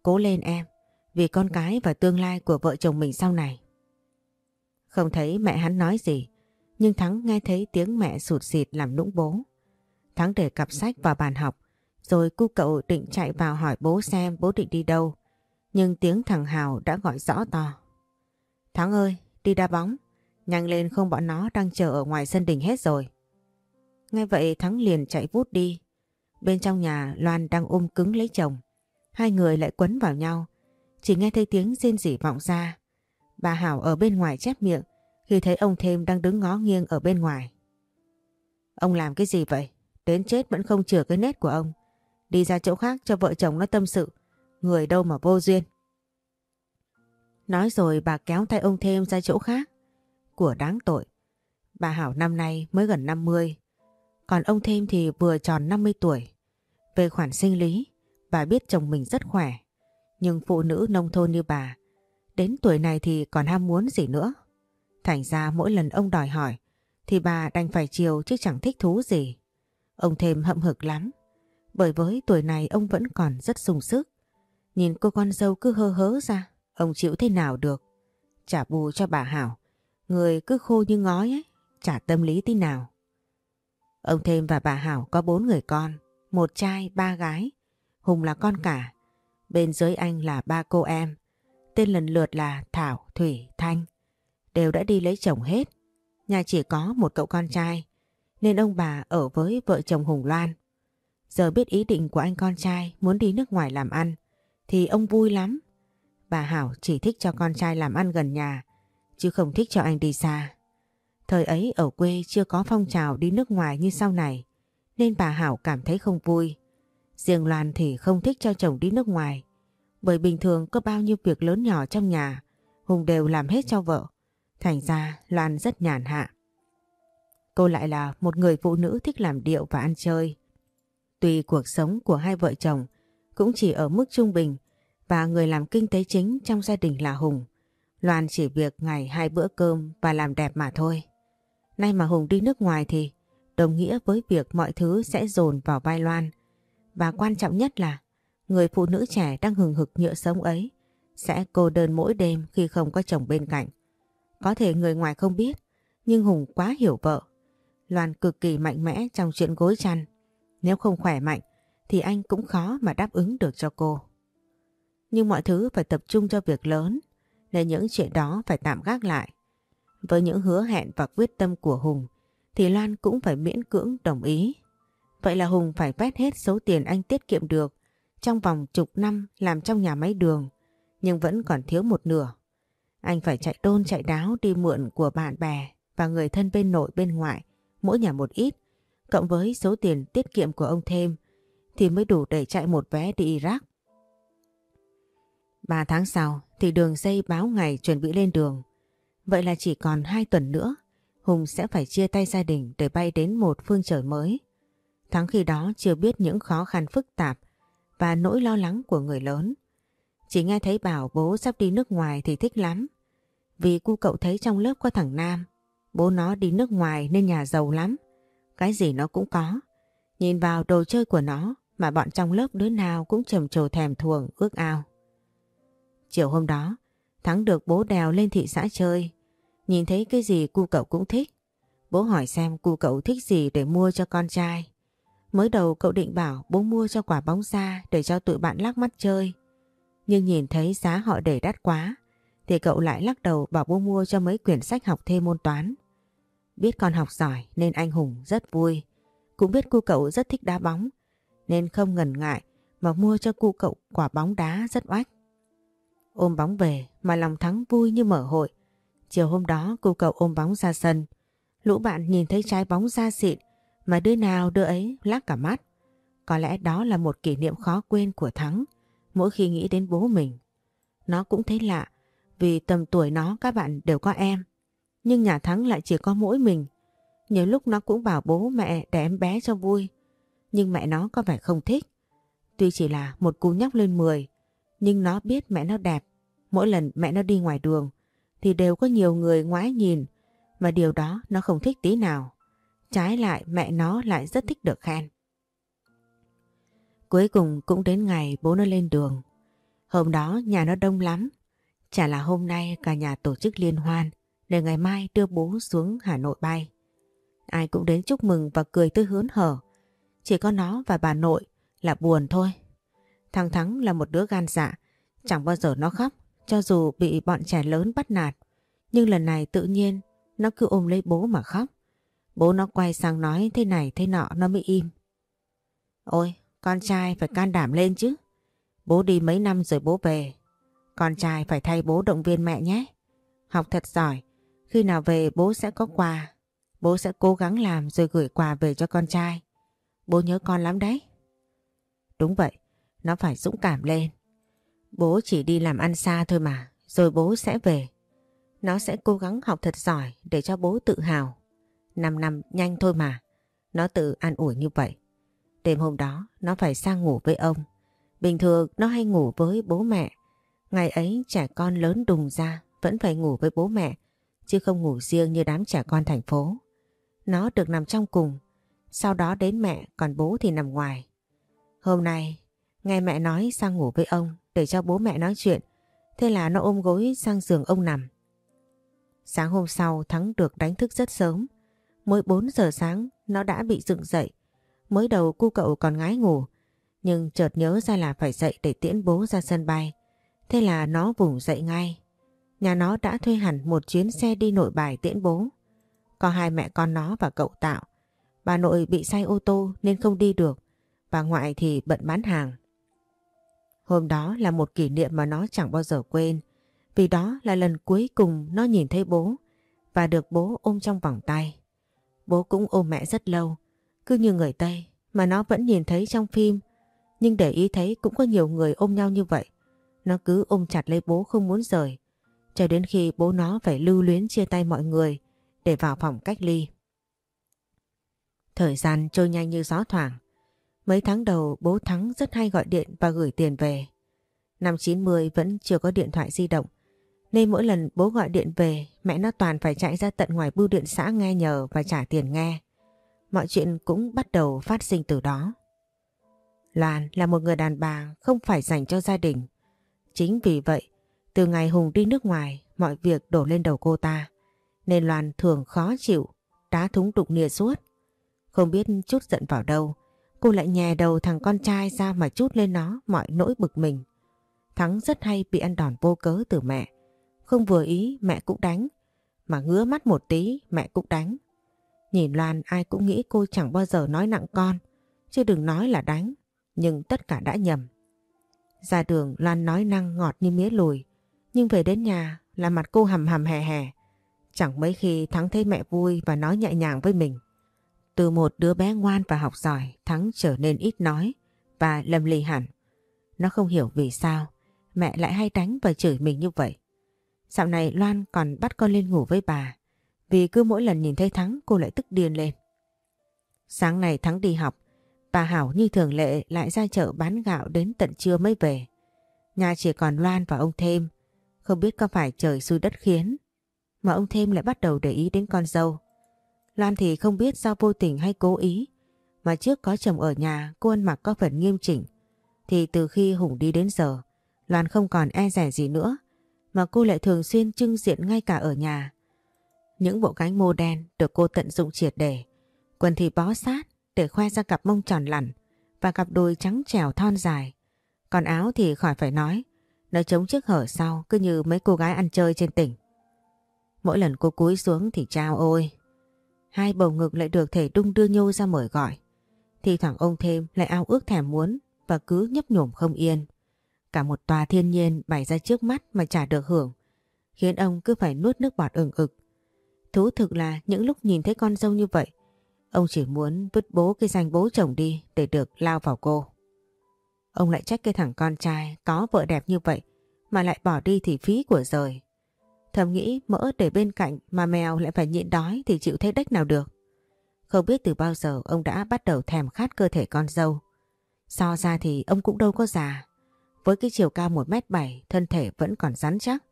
[SPEAKER 1] Cố lên em. Vì con cái và tương lai của vợ chồng mình sau này. Không thấy mẹ hắn nói gì. Nhưng Thắng nghe thấy tiếng mẹ sụt xịt làm nũng bố. Thắng để cặp sách vào bàn học. Rồi cu cậu định chạy vào hỏi bố xem bố định đi đâu. Nhưng tiếng thằng Hào đã gọi rõ to. Thắng ơi, đi đá bóng. Nhanh lên không bọn nó đang chờ ở ngoài sân đình hết rồi. Nghe vậy Thắng liền chạy vút đi. Bên trong nhà Loan đang ôm cứng lấy chồng. Hai người lại quấn vào nhau. Chỉ nghe thấy tiếng rên rỉ vọng ra. Bà Hảo ở bên ngoài chép miệng khi thấy ông thêm đang đứng ngó nghiêng ở bên ngoài. Ông làm cái gì vậy? Đến chết vẫn không chừa cái nét của ông. Đi ra chỗ khác cho vợ chồng nó tâm sự. Người đâu mà vô duyên. Nói rồi bà kéo tay ông thêm ra chỗ khác. Của đáng tội. Bà Hảo năm nay mới gần 50. Còn ông thêm thì vừa tròn 50 tuổi. Về khoản sinh lý, bà biết chồng mình rất khỏe. Nhưng phụ nữ nông thôn như bà, đến tuổi này thì còn ham muốn gì nữa. Thành ra mỗi lần ông đòi hỏi, thì bà đành phải chiều chứ chẳng thích thú gì. Ông thêm hậm hực lắm, bởi với tuổi này ông vẫn còn rất sung sức. Nhìn cô con dâu cứ hơ hớ ra, ông chịu thế nào được. Trả bù cho bà Hảo, người cứ khô như ngói ấy, chả tâm lý tí nào. Ông thêm và bà Hảo có bốn người con, một trai, ba gái. Hùng là con cả. Bên dưới anh là ba cô em. Tên lần lượt là Thảo, Thủy, Thanh. Đều đã đi lấy chồng hết. Nhà chỉ có một cậu con trai. Nên ông bà ở với vợ chồng Hùng Loan. Giờ biết ý định của anh con trai muốn đi nước ngoài làm ăn. Thì ông vui lắm. Bà Hảo chỉ thích cho con trai làm ăn gần nhà. Chứ không thích cho anh đi xa. Thời ấy ở quê chưa có phong trào đi nước ngoài như sau này nên bà Hảo cảm thấy không vui. Riêng Loan thì không thích cho chồng đi nước ngoài bởi bình thường có bao nhiêu việc lớn nhỏ trong nhà, Hùng đều làm hết cho vợ. Thành ra, Loan rất nhàn hạ. Cô lại là một người phụ nữ thích làm điệu và ăn chơi. Tuy cuộc sống của hai vợ chồng cũng chỉ ở mức trung bình và người làm kinh tế chính trong gia đình là Hùng. Loan chỉ việc ngày hai bữa cơm và làm đẹp mà thôi. Nay mà Hùng đi nước ngoài thì đồng nghĩa với việc mọi thứ sẽ dồn vào vai Loan. Và quan trọng nhất là người phụ nữ trẻ đang hừng hực nhựa sống ấy sẽ cô đơn mỗi đêm khi không có chồng bên cạnh. Có thể người ngoài không biết, nhưng Hùng quá hiểu vợ. Loan cực kỳ mạnh mẽ trong chuyện gối chăn. Nếu không khỏe mạnh thì anh cũng khó mà đáp ứng được cho cô. Nhưng mọi thứ phải tập trung cho việc lớn nên những chuyện đó phải tạm gác lại. Với những hứa hẹn và quyết tâm của Hùng thì Loan cũng phải miễn cưỡng đồng ý. Vậy là Hùng phải vét hết số tiền anh tiết kiệm được trong vòng chục năm làm trong nhà máy đường, nhưng vẫn còn thiếu một nửa. Anh phải chạy đôn chạy đáo đi mượn của bạn bè và người thân bên nội bên ngoại, mỗi nhà một ít, cộng với số tiền tiết kiệm của ông thêm thì mới đủ để chạy một vé đi Iraq. Ba tháng sau thì đường dây báo ngày chuẩn bị lên đường. Vậy là chỉ còn hai tuần nữa, Hùng sẽ phải chia tay gia đình để bay đến một phương trời mới. Tháng khi đó chưa biết những khó khăn phức tạp và nỗi lo lắng của người lớn. Chỉ nghe thấy bảo bố sắp đi nước ngoài thì thích lắm. Vì cu cậu thấy trong lớp có thằng Nam, bố nó đi nước ngoài nên nhà giàu lắm. Cái gì nó cũng có. Nhìn vào đồ chơi của nó mà bọn trong lớp đứa nào cũng trầm trồ thèm thuồng ước ao. Chiều hôm đó, Thắng được bố đèo lên thị xã chơi Nhìn thấy cái gì cu cậu cũng thích. Bố hỏi xem cu cậu thích gì để mua cho con trai. Mới đầu cậu định bảo bố mua cho quả bóng ra để cho tụi bạn lắc mắt chơi. Nhưng nhìn thấy giá họ để đắt quá, thì cậu lại lắc đầu bảo bố mua cho mấy quyển sách học thêm môn toán. Biết con học giỏi nên anh Hùng rất vui. Cũng biết cu cậu rất thích đá bóng, nên không ngần ngại mà mua cho cu cậu quả bóng đá rất oách. Ôm bóng về mà lòng thắng vui như mở hội Chiều hôm đó cô cậu ôm bóng ra sân. Lũ bạn nhìn thấy trái bóng ra xịn mà đứa nào đứa ấy lắc cả mắt. Có lẽ đó là một kỷ niệm khó quên của Thắng, mỗi khi nghĩ đến bố mình. Nó cũng thấy lạ, vì tầm tuổi nó các bạn đều có em. Nhưng nhà Thắng lại chỉ có mỗi mình. Nhiều lúc nó cũng bảo bố mẹ để em bé cho vui. Nhưng mẹ nó có vẻ không thích. Tuy chỉ là một cú nhóc lên 10 nhưng nó biết mẹ nó đẹp. Mỗi lần mẹ nó đi ngoài đường, thì đều có nhiều người ngoái nhìn, mà điều đó nó không thích tí nào. Trái lại mẹ nó lại rất thích được khen. Cuối cùng cũng đến ngày bố nó lên đường. Hôm đó nhà nó đông lắm. Chả là hôm nay cả nhà tổ chức liên hoan để ngày mai đưa bố xuống Hà Nội bay. Ai cũng đến chúc mừng và cười tươi hớn hở. Chỉ có nó và bà nội là buồn thôi. Thằng Thắng là một đứa gan dạ, chẳng bao giờ nó khóc cho dù bị bọn trẻ lớn bắt nạt, nhưng lần này tự nhiên nó cứ ôm lấy bố mà khóc. Bố nó quay sang nói thế này thế nọ nó mới im. Ôi, con trai phải can đảm lên chứ. Bố đi mấy năm rồi bố về. Con trai phải thay bố động viên mẹ nhé. Học thật giỏi. Khi nào về bố sẽ có quà. Bố sẽ cố gắng làm rồi gửi quà về cho con trai. Bố nhớ con lắm đấy. Đúng vậy. Nó phải dũng cảm lên. Bố chỉ đi làm ăn xa thôi mà. Rồi bố sẽ về. Nó sẽ cố gắng học thật giỏi để cho bố tự hào. Năm năm nhanh thôi mà. Nó tự an ủi như vậy. Đêm hôm đó nó phải sang ngủ với ông. Bình thường nó hay ngủ với bố mẹ. Ngày ấy trẻ con lớn đùng ra vẫn phải ngủ với bố mẹ chứ không ngủ riêng như đám trẻ con thành phố. Nó được nằm trong cùng, sau đó đến mẹ còn bố thì nằm ngoài. Hôm nay, nghe mẹ nói sang ngủ với ông để cho bố mẹ nói chuyện, thế là nó ôm gối sang giường ông nằm. Sáng hôm sau Thắng được đánh thức rất sớm, mới 4 giờ sáng nó đã bị dựng dậy. Mới đầu cu cậu còn ngái ngủ, nhưng chợt nhớ ra là phải dậy để tiễn bố ra sân bay. Thế là nó vùng dậy ngay. Nhà nó đã thuê hẳn một chuyến xe đi nội bài tiễn bố. Có hai mẹ con nó và cậu Tạo. Bà nội bị say ô tô nên không đi được. Bà ngoại thì bận bán hàng. Hôm đó là một kỷ niệm mà nó chẳng bao giờ quên. Vì đó là lần cuối cùng nó nhìn thấy bố và được bố ôm trong vòng tay. Bố cũng ôm mẹ rất lâu, cứ như người Tây mà nó vẫn nhìn thấy trong phim. Nhưng để ý thấy cũng có nhiều người ôm nhau như vậy. Nó cứ ôm chặt lấy bố không muốn rời. Cho đến khi bố nó phải lưu luyến chia tay mọi người để vào phòng cách ly. Thời gian trôi nhanh như gió thoảng. Mấy tháng đầu bố Thắng rất hay gọi điện và gửi tiền về. Năm 90 vẫn chưa có điện thoại di động. Nên mỗi lần bố gọi điện về mẹ nó toàn phải chạy ra tận ngoài bưu điện xã nghe nhờ và trả tiền nghe. Mọi chuyện cũng bắt đầu phát sinh từ đó. Loan là một người đàn bà không phải dành cho gia đình. Chính vì vậy, từ ngày Hùng đi nước ngoài, mọi việc đổ lên đầu cô ta. Nên Loan thường khó chịu, đá thúng đụng nia suốt. Không biết chút giận vào đâu, cô lại nhè đầu thằng con trai ra mà chút lên nó mọi nỗi bực mình. Thắng rất hay bị ăn đòn vô cớ từ mẹ. Không vừa ý mẹ cũng đánh, mà ngứa mắt một tí mẹ cũng đánh. Nhìn Loan ai cũng nghĩ cô chẳng bao giờ nói nặng con, chứ đừng nói là đánh, nhưng tất cả đã nhầm. Ra đường Loan nói năng ngọt như mía lùi, nhưng về đến nhà là mặt cô hầm hầm hè hè. Chẳng mấy khi Thắng thấy mẹ vui và nói nhẹ nhàng với mình. Từ một đứa bé ngoan và học giỏi, Thắng trở nên ít nói và lầm lì hẳn. Nó không hiểu vì sao mẹ lại hay đánh và chửi mình như vậy. Dạo này Loan còn bắt con lên ngủ với bà vì cứ mỗi lần nhìn thấy Thắng cô lại tức điên lên. Sáng nay Thắng đi học, bà Hảo như thường lệ lại ra chợ bán gạo đến tận trưa mới về. Nhà chỉ còn Loan và ông Thêm, không biết có phải trời xui đất khiến mà ông Thêm lại bắt đầu để ý đến con dâu. Loan thì không biết do vô tình hay cố ý mà trước có chồng ở nhà cô ăn mặc có phần nghiêm chỉnh thì từ khi Hùng đi đến giờ Loan không còn e rẻ gì nữa mà cô lại thường xuyên trưng diện ngay cả ở nhà. Những bộ cánh mô đen được cô tận dụng triệt để, quần thì bó sát để khoe ra cặp mông tròn lẳn và cặp đùi trắng trèo thon dài. Còn áo thì khỏi phải nói, nó chống trước hở sau cứ như mấy cô gái ăn chơi trên tỉnh. Mỗi lần cô cúi xuống thì trao ôi. Hai bầu ngực lại được thể đung đưa nhô ra mời gọi. Thì thoảng ông thêm lại ao ước thèm muốn và cứ nhấp nhổm không yên. Cả một tòa thiên nhiên bày ra trước mắt mà chả được hưởng, khiến ông cứ phải nuốt nước bọt ửng ực. Thú thực là những lúc nhìn thấy con dâu như vậy, ông chỉ muốn vứt bố cái danh bố chồng đi để được lao vào cô. Ông lại trách cái thằng con trai có vợ đẹp như vậy mà lại bỏ đi thì phí của rời. Thầm nghĩ mỡ để bên cạnh mà mèo lại phải nhịn đói thì chịu thế đếch nào được. Không biết từ bao giờ ông đã bắt đầu thèm khát cơ thể con dâu. So ra thì ông cũng đâu có già. Với cái chiều cao 1m7, thân thể vẫn còn rắn chắc.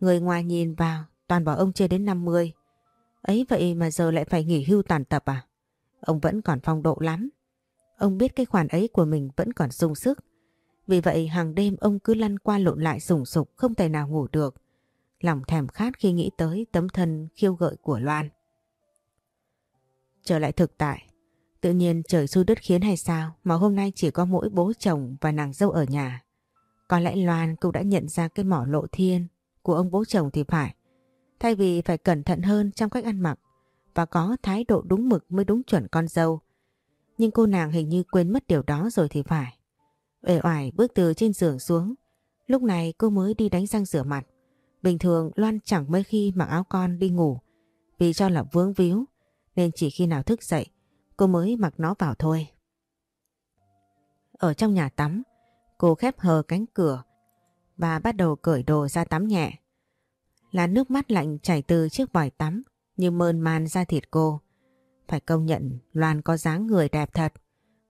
[SPEAKER 1] Người ngoài nhìn vào, toàn bảo ông chưa đến 50. Ấy vậy mà giờ lại phải nghỉ hưu tàn tập à? Ông vẫn còn phong độ lắm. Ông biết cái khoản ấy của mình vẫn còn sung sức. Vì vậy hàng đêm ông cứ lăn qua lộn lại sủng sục không thể nào ngủ được. Lòng thèm khát khi nghĩ tới tấm thân khiêu gợi của Loan. Trở lại thực tại, tự nhiên trời xui đất khiến hay sao mà hôm nay chỉ có mỗi bố chồng và nàng dâu ở nhà. Có lẽ Loan cũng đã nhận ra cái mỏ lộ thiên của ông bố chồng thì phải. Thay vì phải cẩn thận hơn trong cách ăn mặc và có thái độ đúng mực mới đúng chuẩn con dâu. Nhưng cô nàng hình như quên mất điều đó rồi thì phải. Uể oải bước từ trên giường xuống. Lúc này cô mới đi đánh răng rửa mặt. Bình thường Loan chẳng mấy khi mặc áo con đi ngủ vì cho là vướng víu nên chỉ khi nào thức dậy cô mới mặc nó vào thôi. Ở trong nhà tắm, cô khép hờ cánh cửa và bắt đầu cởi đồ ra tắm nhẹ. Là nước mắt lạnh chảy từ chiếc vòi tắm như mơn man ra thịt cô. Phải công nhận Loan có dáng người đẹp thật.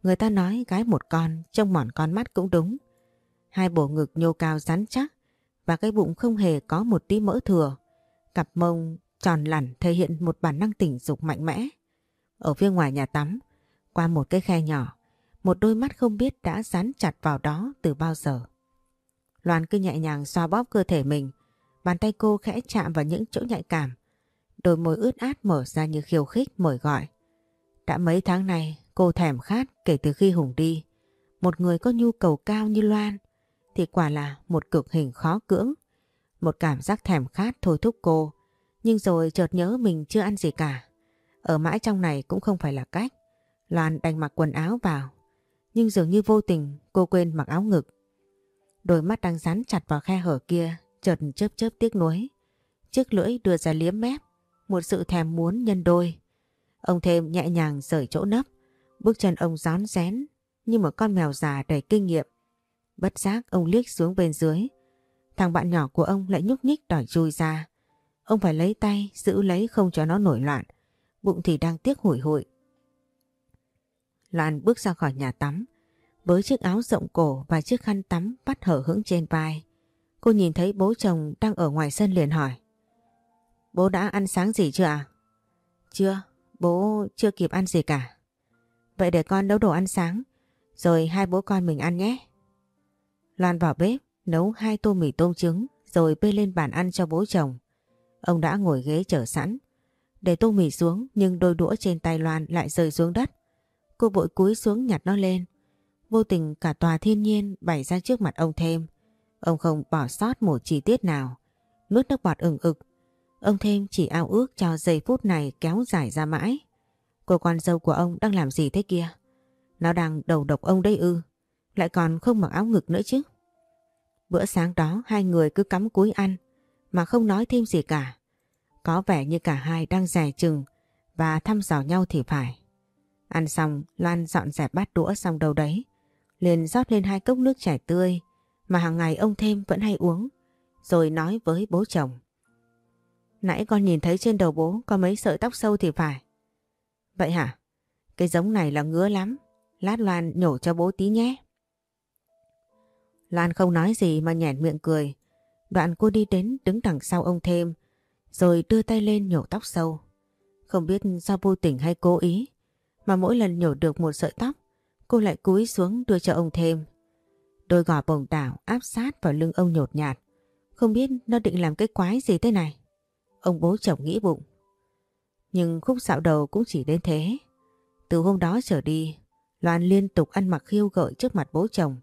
[SPEAKER 1] Người ta nói gái một con trông mòn con mắt cũng đúng. Hai bộ ngực nhô cao rắn chắc và cái bụng không hề có một tí mỡ thừa. Cặp mông tròn lẳn thể hiện một bản năng tình dục mạnh mẽ. Ở phía ngoài nhà tắm, qua một cái khe nhỏ, một đôi mắt không biết đã dán chặt vào đó từ bao giờ. Loan cứ nhẹ nhàng xoa bóp cơ thể mình, bàn tay cô khẽ chạm vào những chỗ nhạy cảm. Đôi môi ướt át mở ra như khiêu khích mời gọi. Đã mấy tháng này cô thèm khát kể từ khi Hùng đi. Một người có nhu cầu cao như Loan thì quả là một cực hình khó cưỡng. Một cảm giác thèm khát thôi thúc cô. Nhưng rồi chợt nhớ mình chưa ăn gì cả. Ở mãi trong này cũng không phải là cách. Loan đành mặc quần áo vào. Nhưng dường như vô tình, cô quên mặc áo ngực. Đôi mắt đang dán chặt vào khe hở kia, chợt chớp chớp tiếc nuối. Chiếc lưỡi đưa ra liếm mép. Một sự thèm muốn nhân đôi. Ông thêm nhẹ nhàng rời chỗ nấp. Bước chân ông rón rén, như một con mèo già đầy kinh nghiệm. Bất giác ông liếc xuống bên dưới. Thằng bạn nhỏ của ông lại nhúc nhích đòi chui ra. Ông phải lấy tay giữ lấy không cho nó nổi loạn. Bụng thì đang tiếc hủi hụi. Loan bước ra khỏi nhà tắm với chiếc áo rộng cổ và chiếc khăn tắm bắt hở hững trên vai. Cô nhìn thấy bố chồng đang ở ngoài sân liền hỏi. Bố đã ăn sáng gì chưa à? Chưa, bố chưa kịp ăn gì cả. Vậy để con nấu đồ ăn sáng, rồi hai bố con mình ăn nhé. Loan vào bếp, nấu hai tô mì tôm trứng, rồi bê lên bàn ăn cho bố chồng. Ông đã ngồi ghế chờ sẵn. Để tô mì xuống nhưng đôi đũa trên tay Loan lại rơi xuống đất. Cô vội cúi xuống nhặt nó lên. Vô tình cả tòa thiên nhiên bày ra trước mặt ông thêm. Ông không bỏ sót một chi tiết nào. Nuốt nước bọt ửng ực. Ông thêm chỉ ao ước cho giây phút này kéo dài ra mãi. Cô con dâu của ông đang làm gì thế kia? Nó đang đầu độc ông đây ư. Lại còn không mặc áo ngực nữa chứ. Bữa sáng đó, hai người cứ cắm cúi ăn, mà không nói thêm gì cả. Có vẻ như cả hai đang rè chừng và thăm dò nhau thì phải. Ăn xong, Loan dọn dẹp bát đũa xong đầu đấy. Liền rót lên hai cốc nước chảy tươi mà hàng ngày ông thêm vẫn hay uống. Rồi nói với bố chồng. Nãy con nhìn thấy trên đầu bố có mấy sợi tóc sâu thì phải. Vậy hả? Cái giống này là ngứa lắm. Lát Loan nhổ cho bố tí nhé. Loan không nói gì mà nhẹn miệng cười. Đoạn cô đi đến đứng đằng sau ông thêm rồi đưa tay lên nhổ tóc sâu. Không biết do vô tình hay cố ý mà mỗi lần nhổ được một sợi tóc cô lại cúi xuống đưa cho ông thêm. Đôi gò bồng đảo áp sát vào lưng ông nhột nhạt. Không biết nó định làm cái quái gì thế này. Ông bố chồng nghĩ bụng. Nhưng khúc xạo đầu cũng chỉ đến thế. Từ hôm đó trở đi, Loan liên tục ăn mặc khiêu gợi trước mặt bố chồng.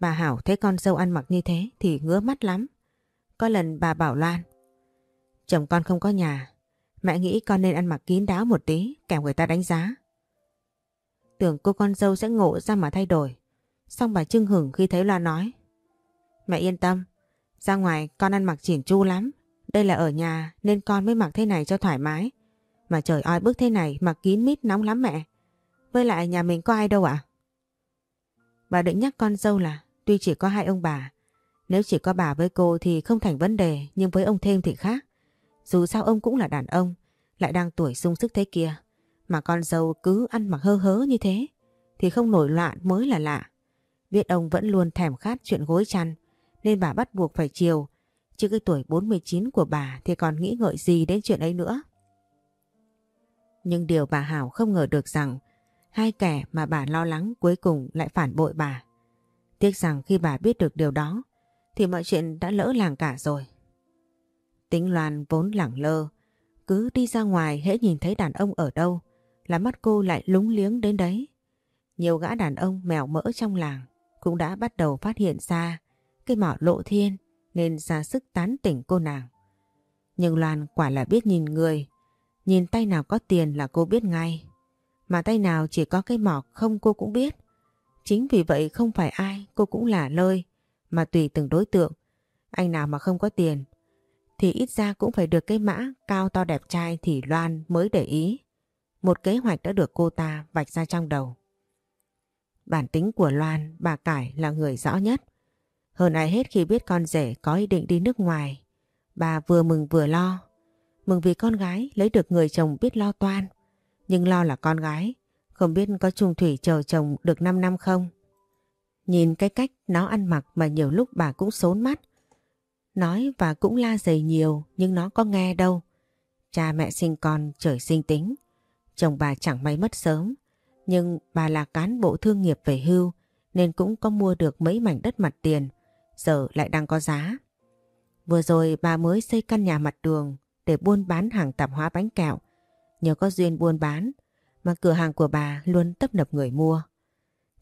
[SPEAKER 1] Bà Hảo thấy con dâu ăn mặc như thế thì ngứa mắt lắm. Có lần bà bảo Loan. Chồng con không có nhà. Mẹ nghĩ con nên ăn mặc kín đáo một tí kẻo người ta đánh giá. Tưởng cô con dâu sẽ ngộ ra mà thay đổi. Xong bà trưng hửng khi thấy Loan nói. Mẹ yên tâm. Ra ngoài con ăn mặc chỉn chu lắm. Đây là ở nhà nên con mới mặc thế này cho thoải mái. Mà trời oi bức thế này mặc kín mít nóng lắm mẹ. Với lại nhà mình có ai đâu ạ? Bà định nhắc con dâu là tuy chỉ có hai ông bà. Nếu chỉ có bà với cô thì không thành vấn đề nhưng với ông thêm thì khác. Dù sao ông cũng là đàn ông, lại đang tuổi sung sức thế kia. Mà con dâu cứ ăn mặc hơ hớ như thế thì không nổi loạn mới là lạ. Biết ông vẫn luôn thèm khát chuyện gối chăn nên bà bắt buộc phải chiều. Chứ cái tuổi 49 của bà thì còn nghĩ ngợi gì đến chuyện ấy nữa. Nhưng điều bà Hảo không ngờ được rằng hai kẻ mà bà lo lắng cuối cùng lại phản bội bà. Tiếc rằng khi bà biết được điều đó thì mọi chuyện đã lỡ làng cả rồi. Tính Loan vốn lẳng lơ, cứ đi ra ngoài hễ nhìn thấy đàn ông ở đâu là mắt cô lại lúng liếng đến đấy. Nhiều gã đàn ông mèo mỡ trong làng cũng đã bắt đầu phát hiện ra cái mỏ lộ thiên nên ra sức tán tỉnh cô nàng. Nhưng Loan quả là biết nhìn người, nhìn tay nào có tiền là cô biết ngay. Mà tay nào chỉ có cái mỏ không cô cũng biết. Chính vì vậy không phải ai cô cũng là lơi mà tùy từng đối tượng. Anh nào mà không có tiền thì ít ra cũng phải được cái mã cao to đẹp trai thì Loan mới để ý. Một kế hoạch đã được cô ta vạch ra trong đầu. Bản tính của Loan, bà Cải là người rõ nhất. Hơn ai hết khi biết con rể có ý định đi nước ngoài, bà vừa mừng vừa lo. Mừng vì con gái lấy được người chồng biết lo toan, nhưng lo là con gái, không biết có trung thủy chờ chồng được 5 năm không. Nhìn cái cách nó ăn mặc mà nhiều lúc bà cũng xốn mắt. Nói và cũng la dày nhiều nhưng nó có nghe đâu. Cha mẹ sinh con trời sinh tính. Chồng bà chẳng may mất sớm. Nhưng bà là cán bộ thương nghiệp về hưu, nên cũng có mua được mấy mảnh đất mặt tiền. Giờ lại đang có giá. Vừa rồi bà mới xây căn nhà mặt đường để buôn bán hàng tạp hóa bánh kẹo. Nhờ có duyên buôn bán mà cửa hàng của bà luôn tấp nập người mua.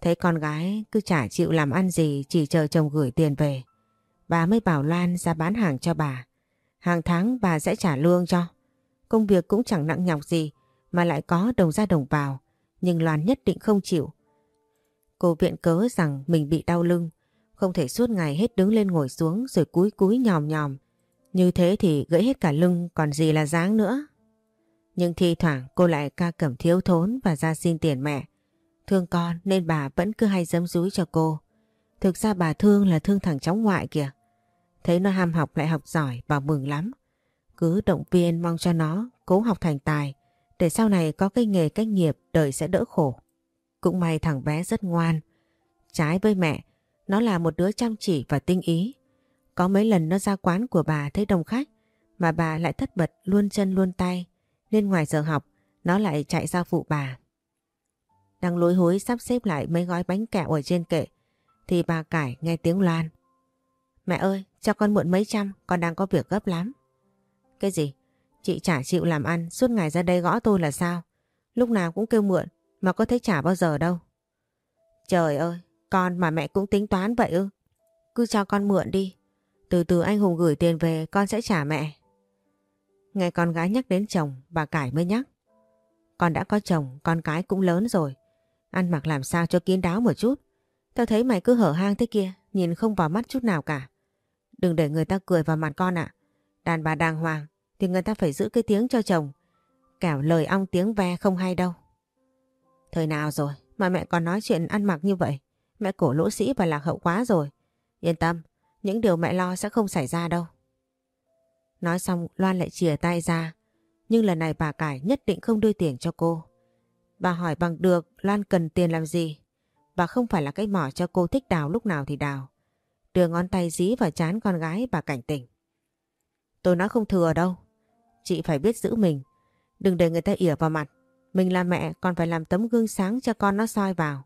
[SPEAKER 1] Thấy con gái cứ chả chịu làm ăn gì, chỉ chờ chồng gửi tiền về. Bà mới bảo Loan ra bán hàng cho bà. Hàng tháng bà sẽ trả lương cho. Công việc cũng chẳng nặng nhọc gì mà lại có đồng ra đồng vào. Nhưng Loan nhất định không chịu. Cô viện cớ rằng mình bị đau lưng. Không thể suốt ngày hết đứng lên ngồi xuống rồi cúi cúi nhòm nhòm. Như thế thì gãy hết cả lưng, còn gì là dáng nữa. Nhưng thi thoảng cô lại ca cẩm thiếu thốn và ra xin tiền mẹ. Thương con nên bà vẫn cứ hay dấm dúi cho cô. Thực ra bà thương là thương thằng cháu ngoại kìa. Thấy nó ham học lại học giỏi, bà mừng lắm. Cứ động viên mong cho nó cố học thành tài để sau này có cái nghề cách nghiệp đời sẽ đỡ khổ. Cũng may thằng bé rất ngoan. Trái với mẹ, nó là một đứa chăm chỉ và tinh ý. Có mấy lần nó ra quán của bà thấy đông khách mà bà lại thất bật luôn chân luôn tay nên ngoài giờ học nó lại chạy ra phụ bà. Đang lối hối sắp xếp lại mấy gói bánh kẹo ở trên kệ thì bà cải nghe tiếng loan. Mẹ ơi, cho con mượn mấy trăm, con đang có việc gấp lắm. Cái gì? Chị chả chịu làm ăn, suốt ngày ra đây gõ tôi là sao? Lúc nào cũng kêu mượn, mà có thấy trả bao giờ đâu. Trời ơi, con mà mẹ cũng tính toán vậy ư? Cứ cho con mượn đi. Từ từ anh Hùng gửi tiền về con sẽ trả mẹ. Nghe con gái nhắc đến chồng, bà Cải mới nhắc. Con đã có chồng, con cái cũng lớn rồi. Ăn mặc làm sao cho kín đáo một chút. Tao thấy mày cứ hở hang thế kia, nhìn không vào mắt chút nào cả. Đừng để người ta cười vào mặt con ạ. Đàn bà đàng hoàng thì người ta phải giữ cái tiếng cho chồng. Cảo lời ong tiếng ve không hay đâu. Thời nào rồi mà mẹ còn nói chuyện ăn mặc như vậy. Mẹ cổ lỗ sĩ và lạc hậu quá rồi. Yên tâm, những điều mẹ lo sẽ không xảy ra đâu. Nói xong Loan lại chìa tay ra. Nhưng lần này bà Cải nhất định không đưa tiền cho cô. Bà hỏi bằng được Loan cần tiền làm gì. Bà không phải là cái mỏ cho cô thích đào lúc nào thì đào. Đưa ngón tay dí vào chán con gái bà cảnh tỉnh. Tôi nói không thừa đâu. Chị phải biết giữ mình. Đừng để người ta ỉa vào mặt. Mình là mẹ, còn phải làm tấm gương sáng cho con nó soi vào.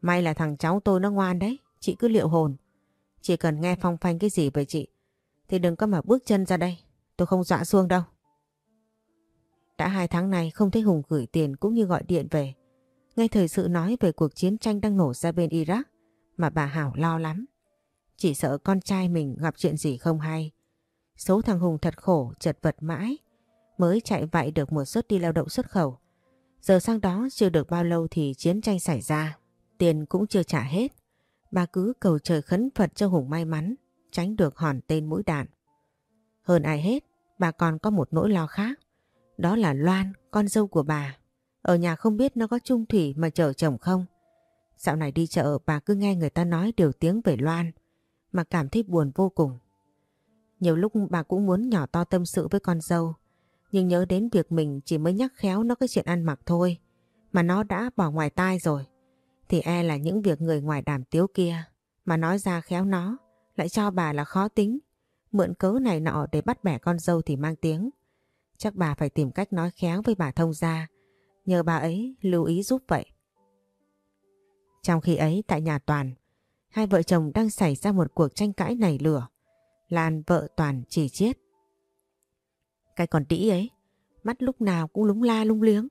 [SPEAKER 1] May là thằng cháu tôi nó ngoan đấy. Chị cứ liệu hồn. Chỉ cần nghe phong phanh cái gì về chị, thì đừng có mà bước chân ra đây. Tôi không dọa xuông đâu. Đã hai tháng này không thấy Hùng gửi tiền cũng như gọi điện về. Ngay thời sự nói về cuộc chiến tranh đang nổ ra bên Iraq, mà bà Hảo lo lắm. Chỉ sợ con trai mình gặp chuyện gì không hay. Số thằng Hùng thật khổ, chật vật mãi. Mới chạy vạy được một suất đi lao động xuất khẩu. Giờ sang đó chưa được bao lâu thì chiến tranh xảy ra. Tiền cũng chưa trả hết. Bà cứ cầu trời khấn Phật cho Hùng may mắn, tránh được hòn tên mũi đạn. Hơn ai hết, bà còn có một nỗi lo khác. Đó là Loan, con dâu của bà. Ở nhà không biết nó có chung thủy mà chở chồng không. Dạo này đi chợ bà cứ nghe người ta nói điều tiếng về Loan mà cảm thấy buồn vô cùng. Nhiều lúc bà cũng muốn nhỏ to tâm sự với con dâu nhưng nhớ đến việc mình chỉ mới nhắc khéo nó cái chuyện ăn mặc thôi mà nó đã bỏ ngoài tai rồi thì e là những việc người ngoài đàm tiếu kia mà nói ra khéo nó lại cho bà là khó tính mượn cớ này nọ để bắt bẻ con dâu thì mang tiếng. Chắc bà phải tìm cách nói khéo với bà thông gia nhờ bà ấy lưu ý giúp vậy. Trong khi ấy tại nhà Toàn, hai vợ chồng đang xảy ra một cuộc tranh cãi nảy lửa. Lan vợ Toàn chỉ chiết. Cái con đĩ ấy, mắt lúc nào cũng lúng la lung liếng.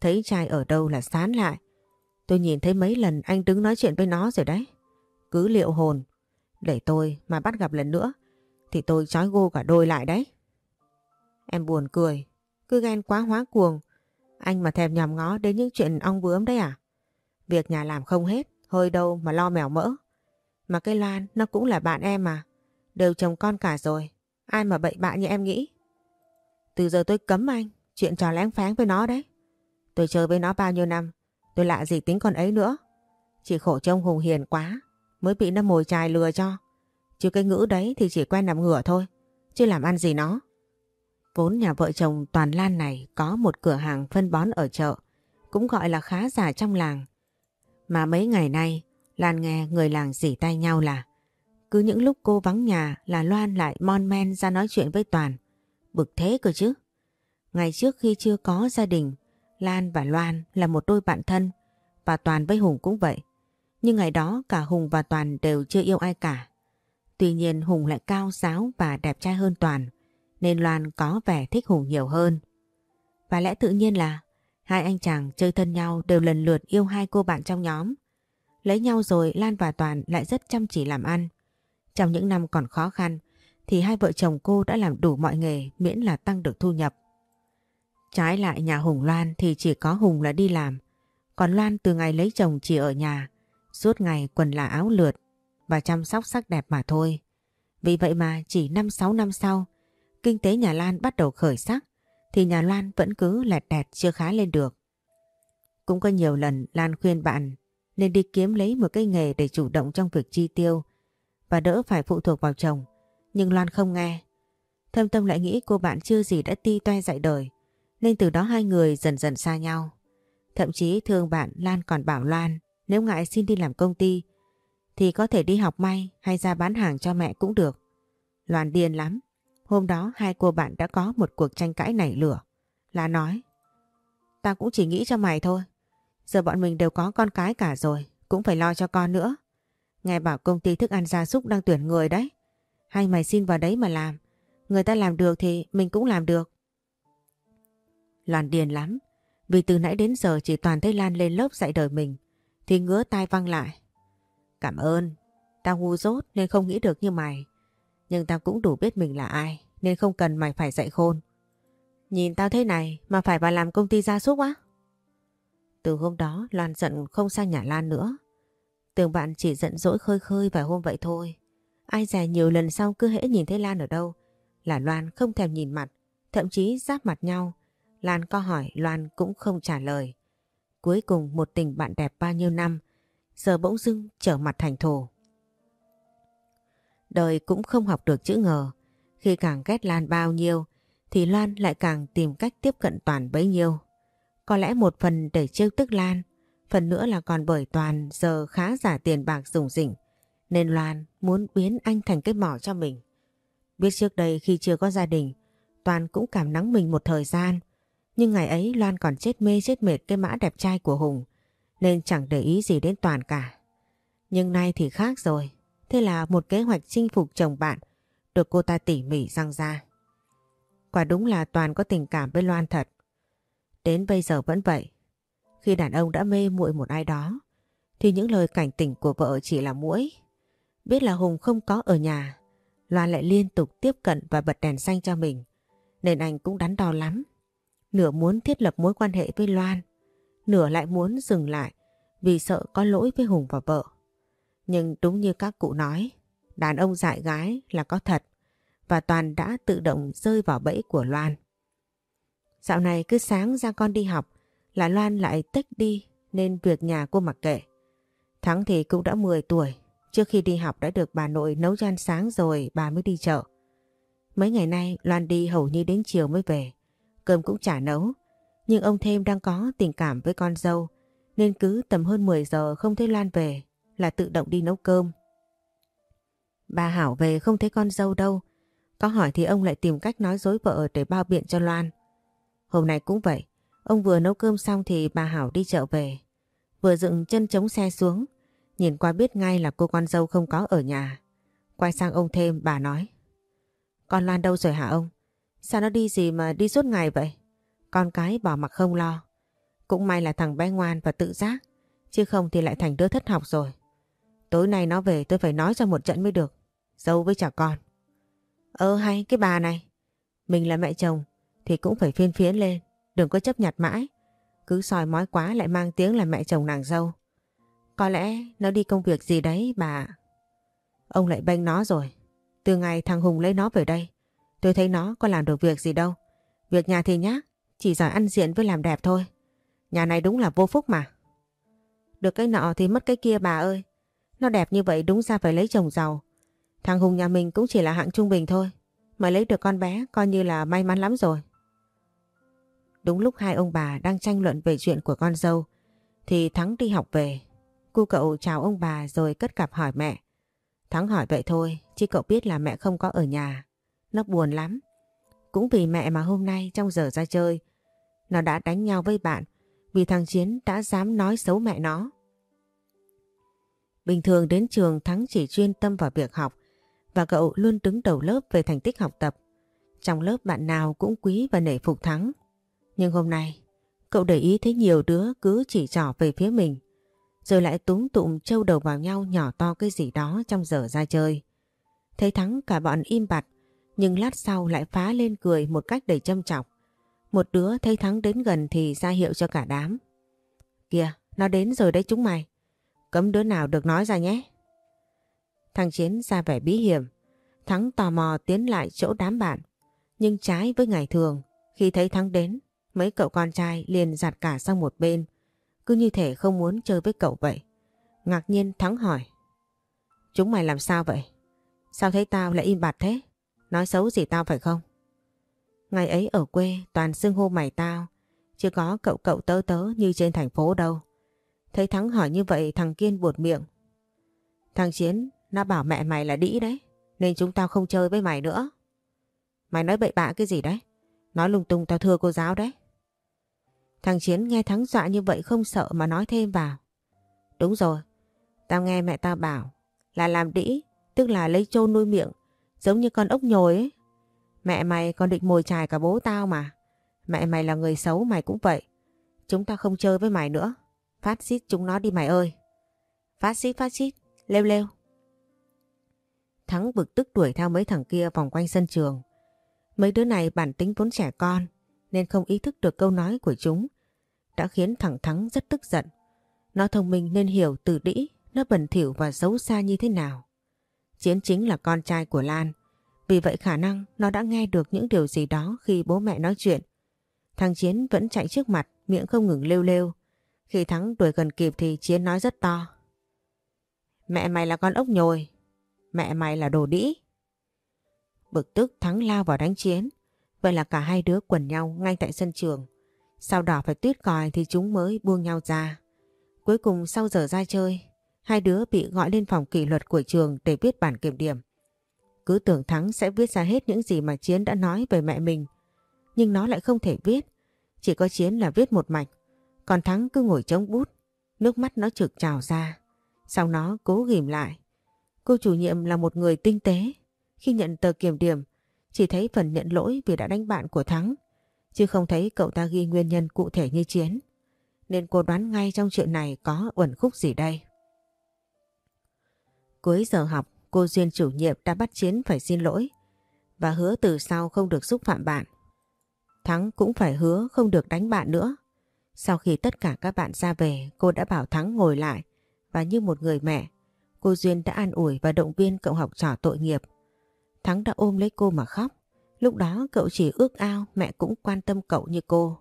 [SPEAKER 1] Thấy trai ở đâu là sán lại. Tôi nhìn thấy mấy lần anh đứng nói chuyện với nó rồi đấy. Cứ liệu hồn. Để tôi mà bắt gặp lần nữa thì tôi trói gô cả đôi lại đấy. Em buồn cười. Cứ ghen quá hóa cuồng. Anh mà thèm nhòm ngó đến những chuyện ong bướm đấy à? Việc nhà làm không hết, Hơi đâu mà lo mèo mỡ. Mà cái Loan nó cũng là bạn em mà. Đều chồng con cả rồi. Ai mà bậy bạ như em nghĩ. Từ giờ tôi cấm anh. Chuyện trò lén phán với nó đấy. Tôi chơi với nó bao nhiêu năm. Tôi lạ gì tính con ấy nữa. Chỉ khổ trông Hùng hiền quá. Mới bị nó mồi chài lừa cho. Chứ cái ngữ đấy thì chỉ quen nằm ngửa thôi. Chứ làm ăn gì nó. Vốn nhà vợ chồng Toàn Lan này có một cửa hàng phân bón ở chợ. Cũng gọi là khá giả trong làng. Mà mấy ngày nay, Lan nghe người làng dỉ tay nhau là cứ những lúc cô vắng nhà là Loan lại mon men ra nói chuyện với Toàn. Bực thế cơ chứ. Ngày trước khi chưa có gia đình, Lan và Loan là một đôi bạn thân và Toàn với Hùng cũng vậy. Nhưng ngày đó cả Hùng và Toàn đều chưa yêu ai cả. Tuy nhiên Hùng lại cao giáo và đẹp trai hơn Toàn nên Loan có vẻ thích Hùng nhiều hơn. Và lẽ tự nhiên là hai anh chàng chơi thân nhau đều lần lượt yêu hai cô bạn trong nhóm. Lấy nhau rồi Lan và Toàn lại rất chăm chỉ làm ăn. Trong những năm còn khó khăn thì hai vợ chồng cô đã làm đủ mọi nghề miễn là tăng được thu nhập. Trái lại nhà Hùng Loan thì chỉ có Hùng là đi làm. Còn Loan từ ngày lấy chồng chỉ ở nhà, suốt ngày quần là áo lượt và chăm sóc sắc đẹp mà thôi. Vì vậy mà chỉ 5-6 năm sau, kinh tế nhà Lan bắt đầu khởi sắc thì nhà Lan vẫn cứ lẹt đẹt chưa khá lên được. Cũng có nhiều lần Lan khuyên bạn nên đi kiếm lấy một cái nghề để chủ động trong việc chi tiêu và đỡ phải phụ thuộc vào chồng. Nhưng Loan không nghe. Thâm tâm lại nghĩ cô bạn chưa gì đã ti toe dạy đời nên từ đó hai người dần dần xa nhau. Thậm chí thương bạn Lan còn bảo Loan nếu ngại xin đi làm công ty thì có thể đi học may hay ra bán hàng cho mẹ cũng được. Loan điên lắm. Hôm đó hai cô bạn đã có một cuộc tranh cãi nảy lửa. Là nói Tao cũng chỉ nghĩ cho mày thôi. Giờ bọn mình đều có con cái cả rồi, cũng phải lo cho con nữa. Nghe bảo công ty thức ăn gia súc đang tuyển người đấy. Hay mày xin vào đấy mà làm. Người ta làm được thì mình cũng làm được. Loan điền lắm. Vì từ nãy đến giờ chỉ toàn thấy Lan lên lớp dạy đời mình. Thì ngứa tai văng lại. Cảm ơn. Tao ngu dốt nên không nghĩ được như mày. Nhưng tao cũng đủ biết mình là ai. Nên không cần mày phải dạy khôn. Nhìn tao thế này mà phải vào làm công ty gia súc á. Từ hôm đó, Loan giận không sang nhà Lan nữa. Tưởng bạn chỉ giận dỗi khơi khơi vài hôm vậy thôi. Ai dè nhiều lần sau cứ hễ nhìn thấy Lan ở đâu là Loan không thèm nhìn mặt, thậm chí giáp mặt nhau. Lan có hỏi Loan cũng không trả lời. Cuối cùng một tình bạn đẹp bao nhiêu năm giờ bỗng dưng trở mặt thành thù. Đời cũng không học được chữ ngờ. Khi càng ghét Lan bao nhiêu thì Loan lại càng tìm cách tiếp cận Toàn bấy nhiêu. Có lẽ một phần để trêu tức Lan, phần nữa là còn bởi Toàn giờ khá giả tiền bạc dùng rỉnh, nên Loan muốn biến anh thành cái mỏ cho mình. Biết trước đây khi chưa có gia đình, Toàn cũng cảm nắng mình một thời gian, nhưng ngày ấy Loan còn chết mê chết mệt cái mã đẹp trai của Hùng, nên chẳng để ý gì đến Toàn cả. Nhưng nay thì khác rồi, thế là một kế hoạch chinh phục chồng bạn được cô ta tỉ mỉ răng ra. Quả đúng là Toàn có tình cảm với Loan thật. Đến bây giờ vẫn vậy. Khi đàn ông đã mê muội một ai đó, thì những lời cảnh tỉnh của vợ chỉ là mũi. Biết là Hùng không có ở nhà, Loan lại liên tục tiếp cận và bật đèn xanh cho mình, nên anh cũng đắn đo lắm. Nửa muốn thiết lập mối quan hệ với Loan, nửa lại muốn dừng lại vì sợ có lỗi với Hùng và vợ. Nhưng đúng như các cụ nói, đàn ông dại gái là có thật và Toàn đã tự động rơi vào bẫy của Loan. Dạo này cứ sáng ra con đi học là Loan lại tách đi nên việc nhà cô mặc kệ. Thắng thì cũng đã 10 tuổi, trước khi đi học đã được bà nội nấu cho ăn sáng rồi bà mới đi chợ. Mấy ngày nay Loan đi hầu như đến chiều mới về, cơm cũng chả nấu. Nhưng ông thêm đang có tình cảm với con dâu nên cứ tầm hơn 10 giờ không thấy Loan về là tự động đi nấu cơm. Bà Hảo về không thấy con dâu đâu, có hỏi thì ông lại tìm cách nói dối vợ để bao biện cho Loan. Hôm nay cũng vậy, ông vừa nấu cơm xong thì bà Hảo đi chợ về. Vừa dựng chân chống xe xuống, nhìn qua biết ngay là cô con dâu không có ở nhà. Quay sang ông thêm bà nói. Con Loan đâu rồi hả ông? Sao nó đi gì mà đi suốt ngày vậy? Con cái bỏ mặc không lo. Cũng may là thằng bé ngoan và tự giác, chứ không thì lại thành đứa thất học rồi. Tối nay nó về tôi phải nói cho một trận mới được. Dâu với chả con. Ơ hay cái bà này. Mình là mẹ chồng thì cũng phải phiên phiến lên. Đừng có chấp nhặt mãi. Cứ soi mói quá lại mang tiếng là mẹ chồng nàng dâu. Có lẽ nó đi công việc gì đấy bà. Ông lại bênh nó rồi. Từ ngày thằng Hùng lấy nó về đây, tôi thấy nó có làm được việc gì đâu. Việc nhà thì nhá, chỉ giỏi ăn diện với làm đẹp thôi. Nhà này đúng là vô phúc mà. Được cái nọ thì mất cái kia bà ơi. Nó đẹp như vậy đúng ra phải lấy chồng giàu. Thằng Hùng nhà mình cũng chỉ là hạng trung bình thôi. Mà lấy được con bé coi như là may mắn lắm rồi. Đúng lúc hai ông bà đang tranh luận về chuyện của con dâu thì Thắng đi học về. Cô cậu chào ông bà rồi cất cặp hỏi mẹ. Thắng hỏi vậy thôi, chứ cậu biết là mẹ không có ở nhà. Nó buồn lắm. Cũng vì mẹ mà hôm nay trong giờ ra chơi, nó đã đánh nhau với bạn vì thằng Chiến đã dám nói xấu mẹ nó. Bình thường đến trường Thắng chỉ chuyên tâm vào việc học và cậu luôn đứng đầu lớp về thành tích học tập. Trong lớp bạn nào cũng quý và nể phục Thắng. Nhưng hôm nay, cậu để ý thấy nhiều đứa cứ chỉ trỏ về phía mình, rồi lại túm tụm trâu đầu vào nhau nhỏ to cái gì đó trong giờ ra chơi. Thấy Thắng cả bọn im bặt, nhưng lát sau lại phá lên cười một cách đầy châm chọc. Một đứa thấy Thắng đến gần thì ra hiệu cho cả đám. Kìa, nó đến rồi đấy chúng mày. Cấm đứa nào được nói ra nhé. Thằng Chiến ra vẻ bí hiểm. Thắng tò mò tiến lại chỗ đám bạn. Nhưng trái với ngày thường, khi thấy Thắng đến, mấy cậu con trai liền giặt cả sang một bên. Cứ như thể không muốn chơi với cậu vậy. Ngạc nhiên Thắng hỏi. Chúng mày làm sao vậy? Sao thấy tao lại im bặt thế? Nói xấu gì tao phải không? Ngày ấy ở quê toàn xưng hô mày tao, chưa có cậu cậu tớ tớ như trên thành phố đâu. Thấy Thắng hỏi như vậy thằng Kiên buột miệng. Thằng Chiến, nó bảo mẹ mày là đĩ đấy, nên chúng tao không chơi với mày nữa. Mày nói bậy bạ cái gì đấy? Nói lung tung tao thưa cô giáo đấy. Thằng Chiến nghe Thắng dọa như vậy không sợ mà nói thêm vào. Đúng rồi, tao nghe mẹ tao bảo là làm đĩ, tức là lấy trâu nuôi miệng, giống như con ốc nhồi ấy. Mẹ mày còn định mồi chài cả bố tao mà. Mẹ mày là người xấu mày cũng vậy. Chúng ta không chơi với mày nữa. Phát xít chúng nó đi mày ơi. Phát xít phát xít, lêu lêu. Thắng bực tức đuổi theo mấy thằng kia vòng quanh sân trường. Mấy đứa này bản tính vốn trẻ con nên không ý thức được câu nói của chúng. Đã khiến thằng Thắng rất tức giận. Nó thông minh nên hiểu từ đĩ nó bẩn thỉu và xấu xa như thế nào. Chiến chính là con trai của Lan. Vì vậy khả năng nó đã nghe được những điều gì đó khi bố mẹ nói chuyện. Thằng Chiến vẫn chạy trước mặt, miệng không ngừng lêu lêu. Khi Thắng đuổi gần kịp thì Chiến nói rất to. Mẹ mày là con ốc nhồi, mẹ mày là đồ đĩ. Bực tức Thắng lao vào đánh Chiến. Vậy là cả hai đứa quần nhau ngay tại sân trường. Sau đỏ phải tuyết còi thì chúng mới buông nhau ra. Cuối cùng sau giờ ra chơi, hai đứa bị gọi lên phòng kỷ luật của trường để viết bản kiểm điểm. Cứ tưởng Thắng sẽ viết ra hết những gì mà Chiến đã nói về mẹ mình. Nhưng nó lại không thể viết. Chỉ có Chiến là viết một mạch. Còn Thắng cứ ngồi chống bút. Nước mắt nó trực trào ra. Sau nó cố ghim lại. Cô chủ nhiệm là một người tinh tế. Khi nhận tờ kiểm điểm, chỉ thấy phần nhận lỗi vì đã đánh bạn của Thắng. Chứ không thấy cậu ta ghi nguyên nhân cụ thể như Chiến. Nên cô đoán ngay trong chuyện này có uẩn khúc gì đây. Cuối giờ học, cô Duyên chủ nhiệm đã bắt Chiến phải xin lỗi và hứa từ sau không được xúc phạm bạn. Thắng cũng phải hứa không được đánh bạn nữa. Sau khi tất cả các bạn ra về, cô đã bảo Thắng ngồi lại và như một người mẹ, cô Duyên đã an ủi và động viên cậu học trò tội nghiệp. Thắng đã ôm lấy cô mà khóc. Lúc đó cậu chỉ ước ao mẹ cũng quan tâm cậu như cô.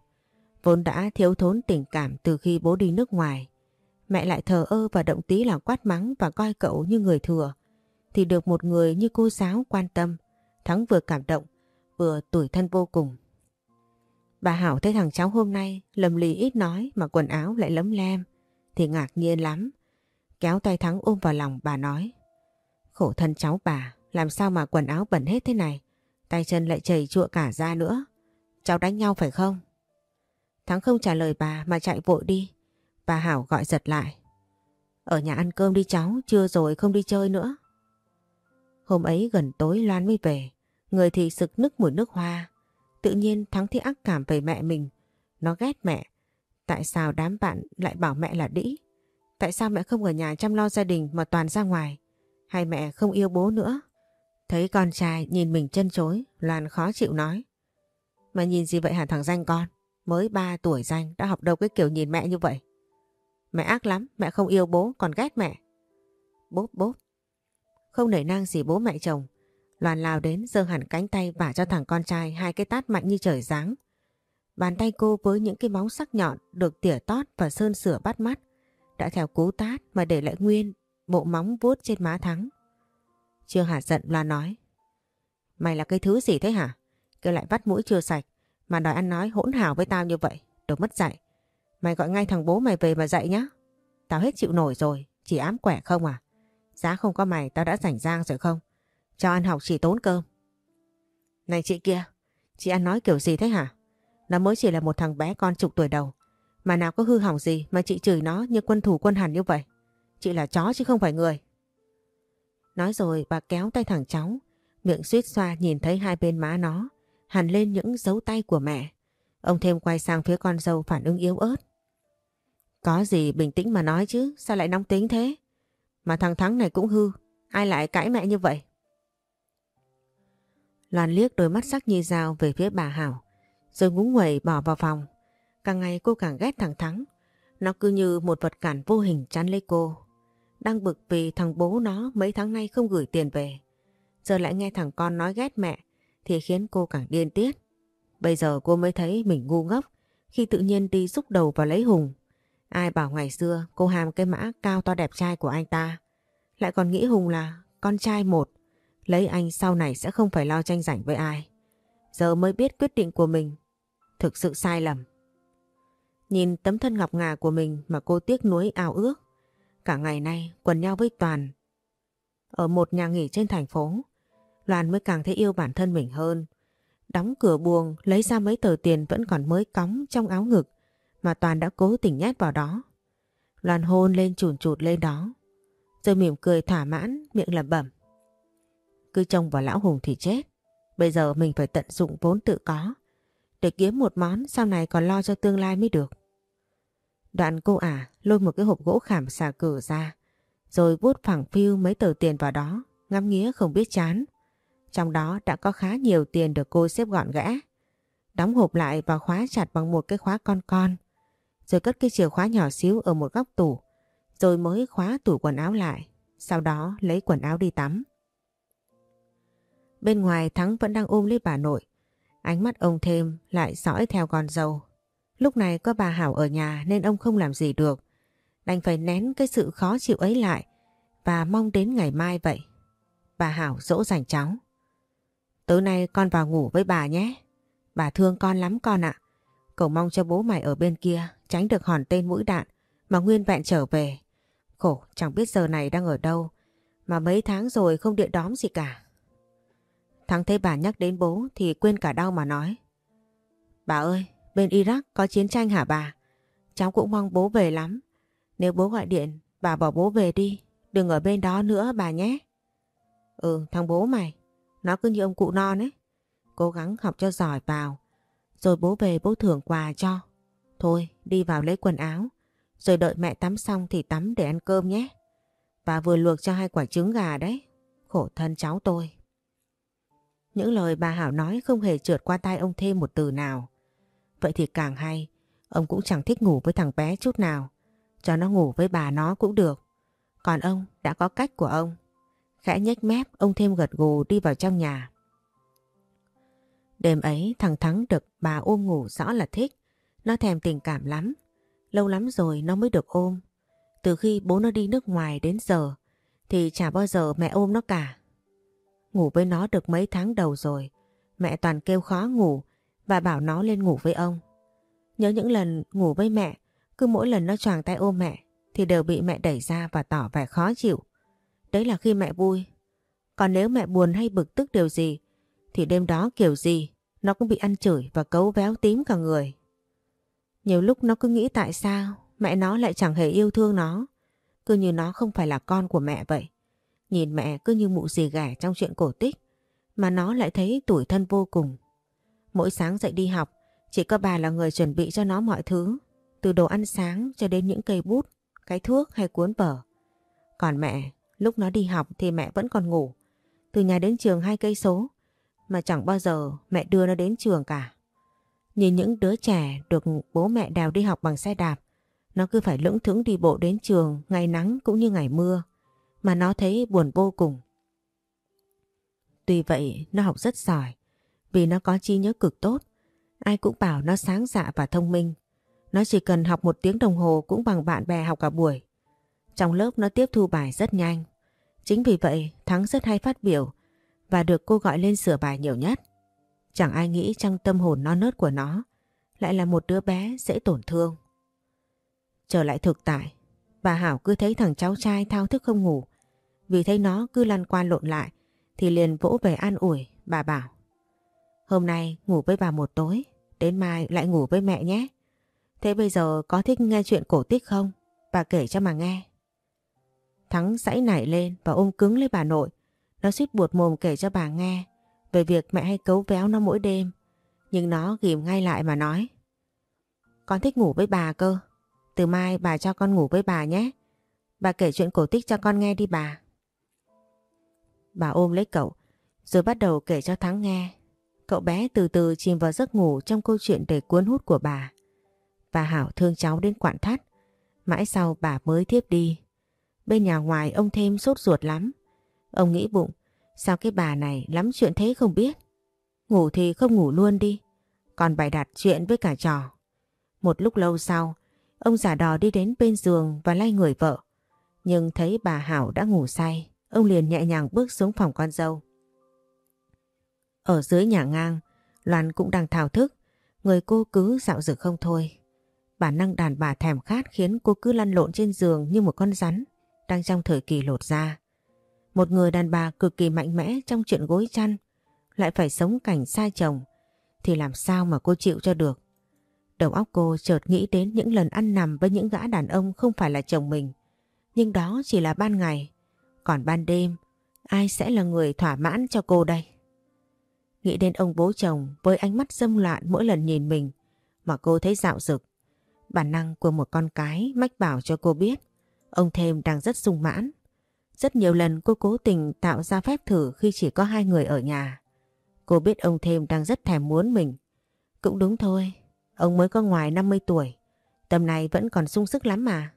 [SPEAKER 1] Vốn đã thiếu thốn tình cảm từ khi bố đi nước ngoài. Mẹ lại thờ ơ và động tí là quát mắng và coi cậu như người thừa thì được một người như cô giáo quan tâm. Thắng vừa cảm động, vừa tủi thân vô cùng. Bà Hảo thấy thằng cháu hôm nay lầm lì ít nói mà quần áo lại lấm lem thì ngạc nhiên lắm. Kéo tay Thắng ôm vào lòng bà nói Khổ thân cháu bà, làm sao mà quần áo bẩn hết thế này? Tay chân lại chảy chụa cả ra nữa. Cháu đánh nhau phải không? Thắng không trả lời bà mà chạy vội đi. Bà Hảo gọi giật lại. Ở nhà ăn cơm đi cháu, chưa rồi không đi chơi nữa. Hôm ấy gần tối Loan mới về, người thì sực nức mùi nước hoa. Tự nhiên Thắng thấy ác cảm về mẹ mình. Nó ghét mẹ. Tại sao đám bạn lại bảo mẹ là đĩ? Tại sao mẹ không ở nhà chăm lo gia đình mà toàn ra ngoài? Hay mẹ không yêu bố nữa? Thấy con trai nhìn mình chân chối, Loan khó chịu nói. Mà nhìn gì vậy hả thằng danh con? Mới 3 tuổi danh đã học đâu cái kiểu nhìn mẹ như vậy. Mẹ ác lắm, mẹ không yêu bố còn ghét mẹ. Bốp bốp. Không nể nang gì bố mẹ chồng. Loan lao đến giơ hẳn cánh tay vả cho thằng con trai hai cái tát mạnh như trời giáng. Bàn tay cô với những cái móng sắc nhọn được tỉa tót và sơn sửa bắt mắt đã theo cú tát mà để lại nguyên bộ móng vuốt trên má Thắng. Chưa hả giận loa nói. Mày là cái thứ gì thế hả? Kêu lại vắt mũi chưa sạch mà đòi ăn nói hỗn hào với tao như vậy. Đồ mất dạy. Mày gọi ngay thằng bố mày về mà dạy nhá. Tao hết chịu nổi rồi. Chỉ ám quẻ không à? Giá không có mày tao đã rảnh rang rồi không? Cho ăn học chỉ tốn cơm. Này chị kia, chị ăn nói kiểu gì thế hả? Nó mới chỉ là một thằng bé con chục tuổi đầu. Mà nào có hư hỏng gì mà chị chửi nó như quân thủ quân hẳn như vậy. Chị là chó chứ không phải người. Nói rồi bà kéo tay thằng cháu, miệng suýt xoa nhìn thấy hai bên má nó, hằn lên những dấu tay của mẹ. Ông thêm quay sang phía con dâu phản ứng yếu ớt. Có gì bình tĩnh mà nói chứ, sao lại nóng tính thế? Mà thằng Thắng này cũng hư, ai lại cãi mẹ như vậy? Loan liếc đôi mắt sắc như dao về phía bà Hảo, rồi ngúng nguẩy bỏ vào phòng. Càng ngày cô càng ghét thằng Thắng. Nó cứ như một vật cản vô hình chắn lấy cô. Đang bực vì thằng bố nó mấy tháng nay không gửi tiền về. Giờ lại nghe thằng con nói ghét mẹ, thì khiến cô càng điên tiết. Bây giờ cô mới thấy mình ngu ngốc khi tự nhiên đi rúc đầu vào lấy Hùng. Ai bảo ngày xưa cô hàm cái mã cao to đẹp trai của anh ta. Lại còn nghĩ Hùng là con trai một. Lấy anh sau này sẽ không phải lo tranh giành với ai. Giờ mới biết quyết định của mình. Thực sự sai lầm. Nhìn tấm thân ngọc ngà của mình mà cô tiếc nuối ao ước. Cả ngày nay quần nhau với Toàn. Ở một nhà nghỉ trên thành phố, Loan mới càng thấy yêu bản thân mình hơn. Đóng cửa buồng, lấy ra mấy tờ tiền vẫn còn mới cóng trong áo ngực mà Toàn đã cố tình nhét vào đó. Loan hôn lên chùn chụt lên đó. Rồi mỉm cười thỏa mãn, miệng lẩm bẩm. Cứ trông vào lão hùng thì chết. Bây giờ mình phải tận dụng vốn tự có. Để kiếm một món sau này còn lo cho tương lai mới được. Đoạn cô ả lôi một cái hộp gỗ khảm xà cử ra. Rồi bút phẳng phiu mấy tờ tiền vào đó. Ngắm nghía không biết chán. Trong đó đã có khá nhiều tiền được cô xếp gọn gẽ, Đóng hộp lại và khóa chặt bằng một cái khóa con con. Rồi cất cái chìa khóa nhỏ xíu ở một góc tủ. Rồi mới khóa tủ quần áo lại. Sau đó lấy quần áo đi tắm. Bên ngoài Thắng vẫn đang ôm lấy bà nội. Ánh mắt ông thêm lại dõi theo con dâu. Lúc này có bà Hảo ở nhà nên ông không làm gì được. Đành phải nén cái sự khó chịu ấy lại và mong đến ngày mai vậy. Bà Hảo dỗ dành cháu. Tối nay con vào ngủ với bà nhé. Bà thương con lắm con ạ. Cầu mong cho bố mày ở bên kia tránh được hòn tên mũi đạn mà nguyên vẹn trở về. Khổ chẳng biết giờ này đang ở đâu mà mấy tháng rồi không điện đóm gì cả. Thắng thấy bà nhắc đến bố thì quên cả đau mà nói. Bà ơi, bên Iraq có chiến tranh hả bà? Cháu cũng mong bố về lắm. Nếu bố gọi điện, bà bỏ bố về đi. Đừng ở bên đó nữa bà nhé. Ừ, thằng bố mày. Nó cứ như ông cụ non ấy. Cố gắng học cho giỏi vào. Rồi bố về bố thưởng quà cho. Thôi, đi vào lấy quần áo. Rồi đợi mẹ tắm xong thì tắm để ăn cơm nhé. Bà vừa luộc cho hai quả trứng gà đấy. Khổ thân cháu tôi. Những lời bà Hảo nói không hề trượt qua tai ông thêm một từ nào. Vậy thì càng hay, ông cũng chẳng thích ngủ với thằng bé chút nào. Cho nó ngủ với bà nó cũng được. Còn ông đã có cách của ông. Khẽ nhếch mép, ông thêm gật gù đi vào trong nhà. Đêm ấy thằng Thắng được bà ôm ngủ rõ là thích. Nó thèm tình cảm lắm. Lâu lắm rồi nó mới được ôm. Từ khi bố nó đi nước ngoài đến giờ thì chả bao giờ mẹ ôm nó cả. Ngủ với nó được mấy tháng đầu rồi. Mẹ toàn kêu khó ngủ và bảo nó lên ngủ với ông. Nhớ những lần ngủ với mẹ, cứ mỗi lần nó choàng tay ôm mẹ, thì đều bị mẹ đẩy ra và tỏ vẻ khó chịu. Đấy là khi mẹ vui. Còn nếu mẹ buồn hay bực tức điều gì, thì đêm đó kiểu gì, nó cũng bị ăn chửi và cấu véo tím cả người. Nhiều lúc nó cứ nghĩ tại sao mẹ nó lại chẳng hề yêu thương nó. Cứ như nó không phải là con của mẹ vậy. Nhìn mẹ cứ như mụ gì ghẻ trong chuyện cổ tích, mà nó lại thấy tủi thân vô cùng. Mỗi sáng dậy đi học, chỉ có bà là người chuẩn bị cho nó mọi thứ từ đồ ăn sáng cho đến những cây bút, cái thuốc hay cuốn vở. Còn mẹ, lúc nó đi học thì mẹ vẫn còn ngủ. Từ nhà đến trường hai cây số mà chẳng bao giờ mẹ đưa nó đến trường cả. Nhìn những đứa trẻ được bố mẹ đèo đi học bằng xe đạp Nó cứ phải lững thững đi bộ đến trường ngày nắng cũng như ngày mưa. Mà nó thấy buồn vô cùng. Tuy vậy nó học rất giỏi. Vì nó có trí nhớ cực tốt. Ai cũng bảo nó sáng dạ và thông minh. Nó chỉ cần học một tiếng đồng hồ cũng bằng bạn bè học cả buổi. Trong lớp nó tiếp thu bài rất nhanh. Chính vì vậy Thắng rất hay phát biểu và được cô gọi lên sửa bài nhiều nhất. Chẳng ai nghĩ trong tâm hồn non nớt của nó lại là một đứa bé dễ tổn thương. Trở lại thực tại, bà Hảo cứ thấy thằng cháu trai thao thức không ngủ. Vì thấy nó cứ lăn qua lộn lại thì liền vỗ về an ủi, bà bảo. Hôm nay ngủ với bà một tối, đến mai lại ngủ với mẹ nhé. Thế bây giờ có thích nghe chuyện cổ tích không? Bà kể cho mà nghe. Thắng sãy nảy lên và ôm cứng lấy bà nội. Nó suýt buột mồm kể cho bà nghe về việc mẹ hay cấu véo nó mỗi đêm. Nhưng nó ghim ngay lại mà nói. Con thích ngủ với bà cơ. Từ mai bà cho con ngủ với bà nhé. Bà kể chuyện cổ tích cho con nghe đi bà. Bà ôm lấy cậu, rồi bắt đầu kể cho Thắng nghe. Cậu bé từ từ chìm vào giấc ngủ trong câu chuyện đầy cuốn hút của bà và Hảo thương cháu đến quặn thắt. Mãi sau bà mới thiếp đi. Bên nhà ngoài ông thêm sốt ruột lắm. Ông nghĩ bụng, sao cái bà này lắm chuyện thế không biết. Ngủ thì không ngủ luôn đi. Còn bày đặt chuyện với cả trò. Một lúc lâu sau, ông giả đò đi đến bên giường và lay người vợ. Nhưng thấy bà Hảo đã ngủ say, ông liền nhẹ nhàng bước xuống phòng con dâu. Ở dưới nhà ngang, Loan cũng đang thao thức, người cô cứ dạo dực không thôi. Bản năng đàn bà thèm khát khiến cô cứ lăn lộn trên giường như một con rắn đang trong thời kỳ lột da. Một người đàn bà cực kỳ mạnh mẽ trong chuyện gối chăn lại phải sống cảnh xa chồng thì làm sao mà cô chịu cho được. Đầu óc cô chợt nghĩ đến những lần ăn nằm với những gã đàn ông không phải là chồng mình. Nhưng đó chỉ là ban ngày. Còn ban đêm, ai sẽ là người thỏa mãn cho cô đây? Nghĩ đến ông bố chồng với ánh mắt dâm loạn mỗi lần nhìn mình mà cô thấy dạo dực. Bản năng của một con cái mách bảo cho cô biết ông thêm đang rất sung mãn. Rất nhiều lần cô cố tình tạo ra phép thử khi chỉ có hai người ở nhà. Cô biết ông thêm đang rất thèm muốn mình. Cũng đúng thôi, ông mới có ngoài 50 tuổi. Tầm này vẫn còn sung sức lắm mà.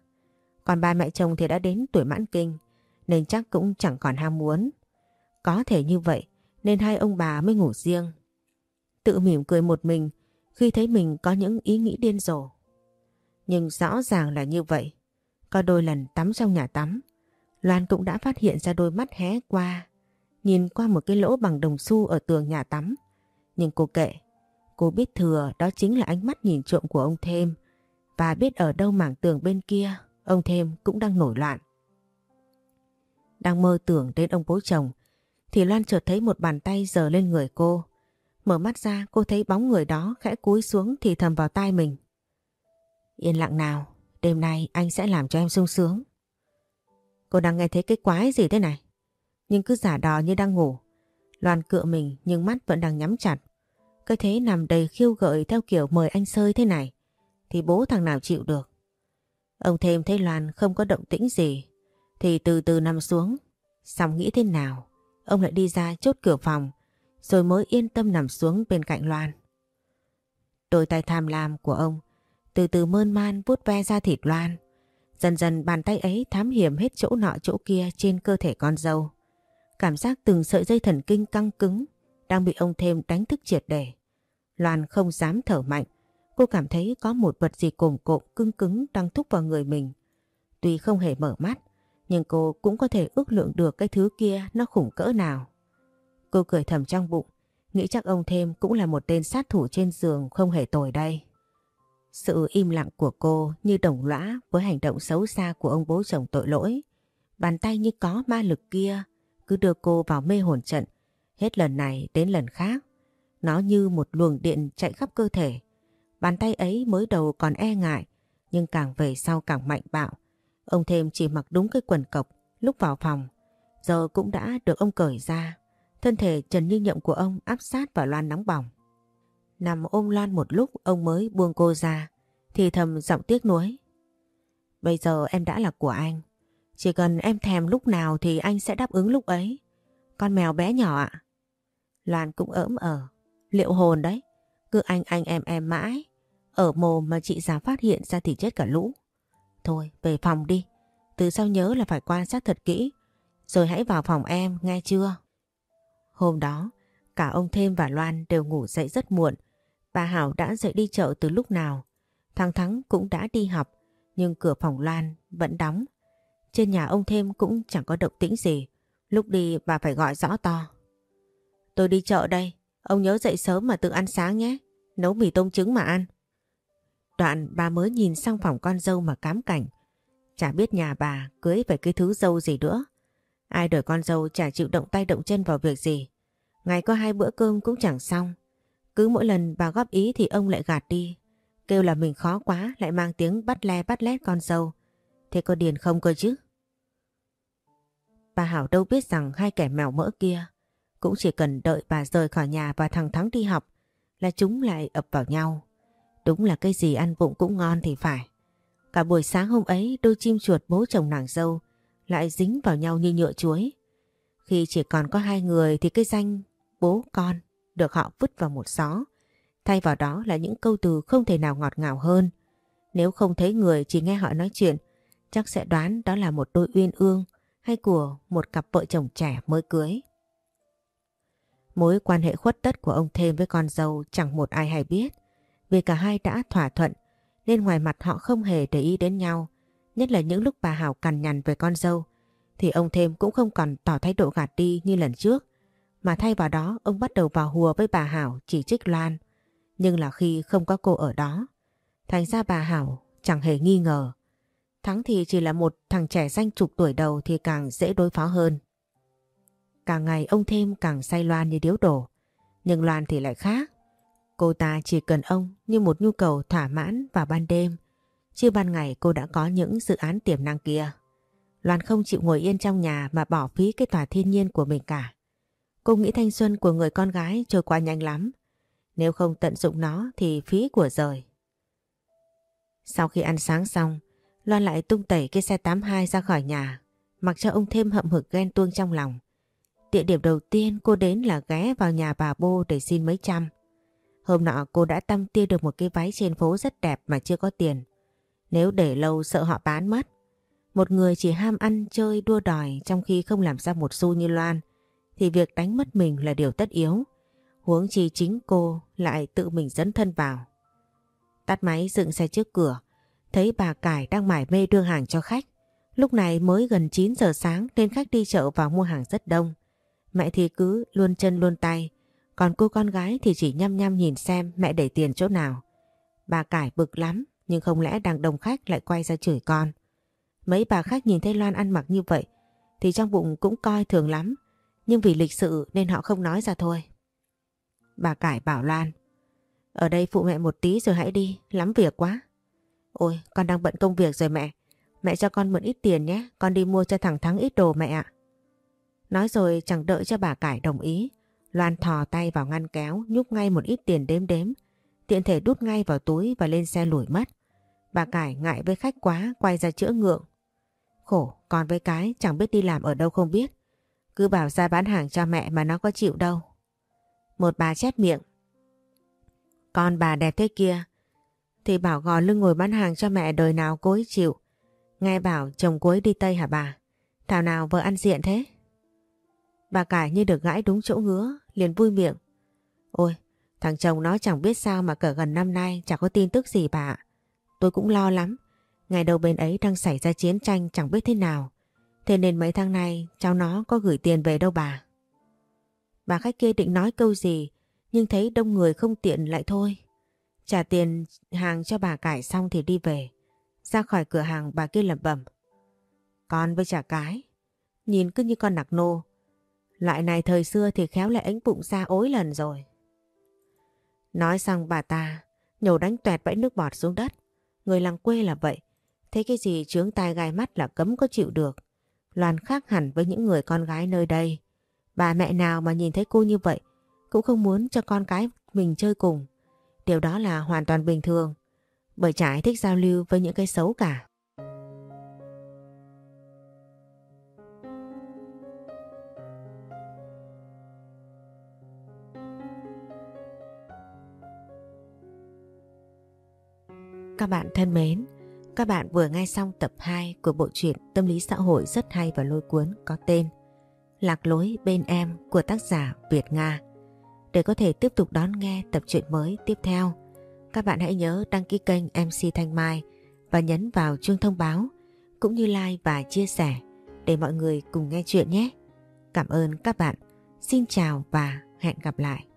[SPEAKER 1] Còn ba mẹ chồng thì đã đến tuổi mãn kinh, nên chắc cũng chẳng còn ham muốn. Có thể như vậy, nên hai ông bà mới ngủ riêng. Tự mỉm cười một mình khi thấy mình có những ý nghĩ điên rồ. Nhưng rõ ràng là như vậy. Có đôi lần tắm trong nhà tắm, Loan cũng đã phát hiện ra đôi mắt hé qua, nhìn qua một cái lỗ bằng đồng xu ở tường nhà tắm. Nhưng cô kệ, cô biết thừa đó chính là ánh mắt nhìn trộm của ông Thêm và biết ở đâu mảng tường bên kia ông Thêm cũng đang nổi loạn. Đang mơ tưởng đến ông bố chồng thì Loan chợt thấy một bàn tay giở lên người cô. Mở mắt ra cô thấy bóng người đó khẽ cúi xuống thì thầm vào tai mình. Yên lặng nào, đêm nay anh sẽ làm cho em sung sướng. Cô đang nghe thấy cái quái gì thế này? Nhưng cứ giả đò như đang ngủ. Loan cựa mình nhưng mắt vẫn đang nhắm chặt. Cái thế nằm đầy khiêu gợi theo kiểu mời anh sơi thế này. Thì bố thằng nào chịu được. Ông thêm thấy Loan không có động tĩnh gì. Thì từ từ nằm xuống. Xong nghĩ thế nào? Ông lại đi ra chốt cửa phòng. Rồi mới yên tâm nằm xuống bên cạnh Loan. Đôi tay tham lam của ông từ từ mơn man vuốt ve ra thịt Loan. Dần dần bàn tay ấy thám hiểm hết chỗ nọ chỗ kia trên cơ thể con dâu. Cảm giác từng sợi dây thần kinh căng cứng đang bị ông thêm đánh thức triệt để. Loan không dám thở mạnh. Cô cảm thấy có một vật gì cồm cộm cứng cứng đang thúc vào người mình. Tuy không hề mở mắt, nhưng cô cũng có thể ước lượng được cái thứ kia nó khủng cỡ nào. Cô cười thầm trong bụng, nghĩ chắc ông thêm cũng là một tên sát thủ trên giường không hề tồi đây. Sự im lặng của cô như đồng lõa với hành động xấu xa của ông bố chồng tội lỗi. Bàn tay như có ma lực kia, cứ đưa cô vào mê hồn trận, hết lần này đến lần khác. Nó như một luồng điện chạy khắp cơ thể. Bàn tay ấy mới đầu còn e ngại, nhưng càng về sau càng mạnh bạo. Ông thêm chỉ mặc đúng cái quần cộc, lúc vào phòng, giờ cũng đã được ông cởi ra. Thân thể trần như nhộng của ông áp sát vào loan nóng bỏng. Nằm ôm Loan một lúc, ông mới buông cô ra, thì thầm giọng tiếc nuối. Bây giờ em đã là của anh. Chỉ cần em thèm lúc nào thì anh sẽ đáp ứng lúc ấy. Con mèo bé nhỏ ạ. Loan cũng ỡm ở. Liệu hồn đấy. Cứ anh anh, em em mãi. Ở mồm mà chị già phát hiện ra thì chết cả lũ. Thôi, về phòng đi. Từ sau nhớ là phải quan sát thật kỹ. Rồi hãy vào phòng em, nghe chưa? Hôm đó, cả ông Thêm và Loan đều ngủ dậy rất muộn. Bà Hảo đã dậy đi chợ từ lúc nào. Thằng Thắng cũng đã đi học, nhưng cửa phòng Loan vẫn đóng. Trên nhà ông Thêm cũng chẳng có động tĩnh gì. Lúc đi, bà phải gọi rõ to. Tôi đi chợ đây. Ông nhớ dậy sớm mà tự ăn sáng nhé. Nấu mì tôm trứng mà ăn. Đoạn bà mới nhìn sang phòng con dâu mà cám cảnh. Chả biết nhà bà cưới về cái thứ dâu gì nữa. Ai đời con dâu chả chịu động tay động chân vào việc gì. Ngày có hai bữa cơm cũng chẳng xong. Cứ mỗi lần bà góp ý thì ông lại gạt đi. Kêu là mình khó quá, lại mang tiếng bắt le bắt lét con dâu. Thế có điền không cơ chứ? Bà Hảo đâu biết rằng hai kẻ mèo mỡ kia cũng chỉ cần đợi bà rời khỏi nhà và thằng Thắng đi học là chúng lại ập vào nhau. Đúng là cái gì ăn bụng cũng ngon thì phải. Cả buổi sáng hôm ấy, đôi chim chuột bố chồng nàng dâu lại dính vào nhau như nhựa chuối. Khi chỉ còn có hai người thì cái danh bố con được họ vứt vào một xó. Thay vào đó là những câu từ không thể nào ngọt ngào hơn. Nếu không thấy người chỉ nghe họ nói chuyện, chắc sẽ đoán đó là một đôi uyên ương hay của một cặp vợ chồng trẻ mới cưới. Mối quan hệ khuất tất của ông Thêm với con dâu chẳng một ai hay biết. Vì cả hai đã thỏa thuận nên ngoài mặt họ không hề để ý đến nhau. Nhất là những lúc bà Hảo cằn nhằn về con dâu thì ông Thêm cũng không còn tỏ thái độ gạt đi như lần trước. Mà thay vào đó, ông bắt đầu vào hùa với bà Hảo chỉ trích Loan. Nhưng là khi không có cô ở đó. Thành ra bà Hảo chẳng hề nghi ngờ. Thắng thì chỉ là một thằng trẻ danh chục tuổi đầu thì càng dễ đối phó hơn. Càng ngày ông thêm càng say Loan như điếu đổ. Nhưng Loan thì lại khác. Cô ta chỉ cần ông như một nhu cầu thỏa mãn vào ban đêm. Chứ ban ngày cô đã có những dự án tiềm năng kia. Loan không chịu ngồi yên trong nhà mà bỏ phí cái tòa thiên nhiên của mình cả. Cô nghĩ thanh xuân của người con gái trôi qua nhanh lắm. Nếu không tận dụng nó thì phí của rời. Sau khi ăn sáng xong, Loan lại tung tẩy cái xe 82 ra khỏi nhà, mặc cho ông thêm hậm hực ghen tuông trong lòng. Địa điểm đầu tiên cô đến là ghé vào nhà bà Bô để xin mấy trăm. Hôm nọ cô đã tâm tia được một cái váy trên phố rất đẹp mà chưa có tiền. Nếu để lâu sợ họ bán mất. Một người chỉ ham ăn chơi đua đòi trong khi không làm ra một xu như Loan thì việc đánh mất mình là điều tất yếu. Huống chi chính cô lại tự mình dẫn thân vào. Tắt máy dựng xe trước cửa, thấy bà Cải đang mải mê đưa hàng cho khách. Lúc này mới gần 9 giờ sáng nên khách đi chợ vào mua hàng rất đông. Mẹ thì cứ luôn chân luôn tay, còn cô con gái thì chỉ nhăm nhăm nhìn xem mẹ để tiền chỗ nào. Bà Cải bực lắm, nhưng không lẽ đang đông khách lại quay ra chửi con. Mấy bà khách nhìn thấy Loan ăn mặc như vậy, thì trong bụng cũng coi thường lắm, nhưng vì lịch sự nên họ không nói ra thôi. Bà Cải bảo Loan, ở đây phụ mẹ một tí rồi hãy đi, lắm việc quá. Ôi, con đang bận công việc rồi mẹ. Mẹ cho con mượn ít tiền nhé, con đi mua cho thằng Thắng ít đồ mẹ ạ. Nói rồi chẳng đợi cho bà Cải đồng ý. Loan thò tay vào ngăn kéo, nhúc ngay một ít tiền đếm đếm. Tiện thể đút ngay vào túi và lên xe lủi mất. Bà Cải ngại với khách quá, quay ra chữa ngượng. Khổ, còn với cái chẳng biết đi làm ở đâu không biết. Cứ bảo ra bán hàng cho mẹ mà nó có chịu đâu. Một bà chép miệng. Con bà đẹp thế kia, thì bảo gò lưng ngồi bán hàng cho mẹ đời nào cô ấy chịu. Nghe bảo chồng cô ấy đi Tây hả bà? Thảo nào vợ ăn diện thế? Bà cải như được gãi đúng chỗ ngứa, liền vui miệng. Ôi, thằng chồng nó chẳng biết sao mà cỡ gần năm nay chẳng có tin tức gì bà Tôi cũng lo lắm. Ngày đầu bên ấy đang xảy ra chiến tranh chẳng biết thế nào. Thế nên mấy tháng nay, cháu nó có gửi tiền về đâu bà. Bà khách kia định nói câu gì, nhưng thấy đông người không tiện lại thôi. Trả tiền hàng cho bà cải xong thì đi về. Ra khỏi cửa hàng, bà kia lẩm bẩm. Con với trả cái. Nhìn cứ như con nặc nô. Loại này thời xưa thì khéo lại ánh bụng ra ối lần rồi. Nói xong bà ta, nhổ đánh tuẹt bẫy nước bọt xuống đất. Người làng quê là vậy. Thấy cái gì trướng tai gai mắt là cấm có chịu được. Loan khác hẳn với những người con gái nơi đây. Bà mẹ nào mà nhìn thấy cô như vậy cũng không muốn cho con cái mình chơi cùng. Điều đó là hoàn toàn bình thường. Bởi chả ai thích giao lưu với những cái xấu cả. Các bạn thân mến, các bạn vừa nghe xong tập 2 của bộ truyện tâm lý xã hội rất hay và lôi cuốn có tên Lạc lối bên em của tác giả Việt Nga. Để có thể tiếp tục đón nghe tập truyện mới tiếp theo, các bạn hãy nhớ đăng ký kênh MC Thanh Mai và nhấn vào chuông thông báo cũng như like và chia sẻ để mọi người cùng nghe chuyện nhé. Cảm ơn các bạn. Xin chào và hẹn gặp lại.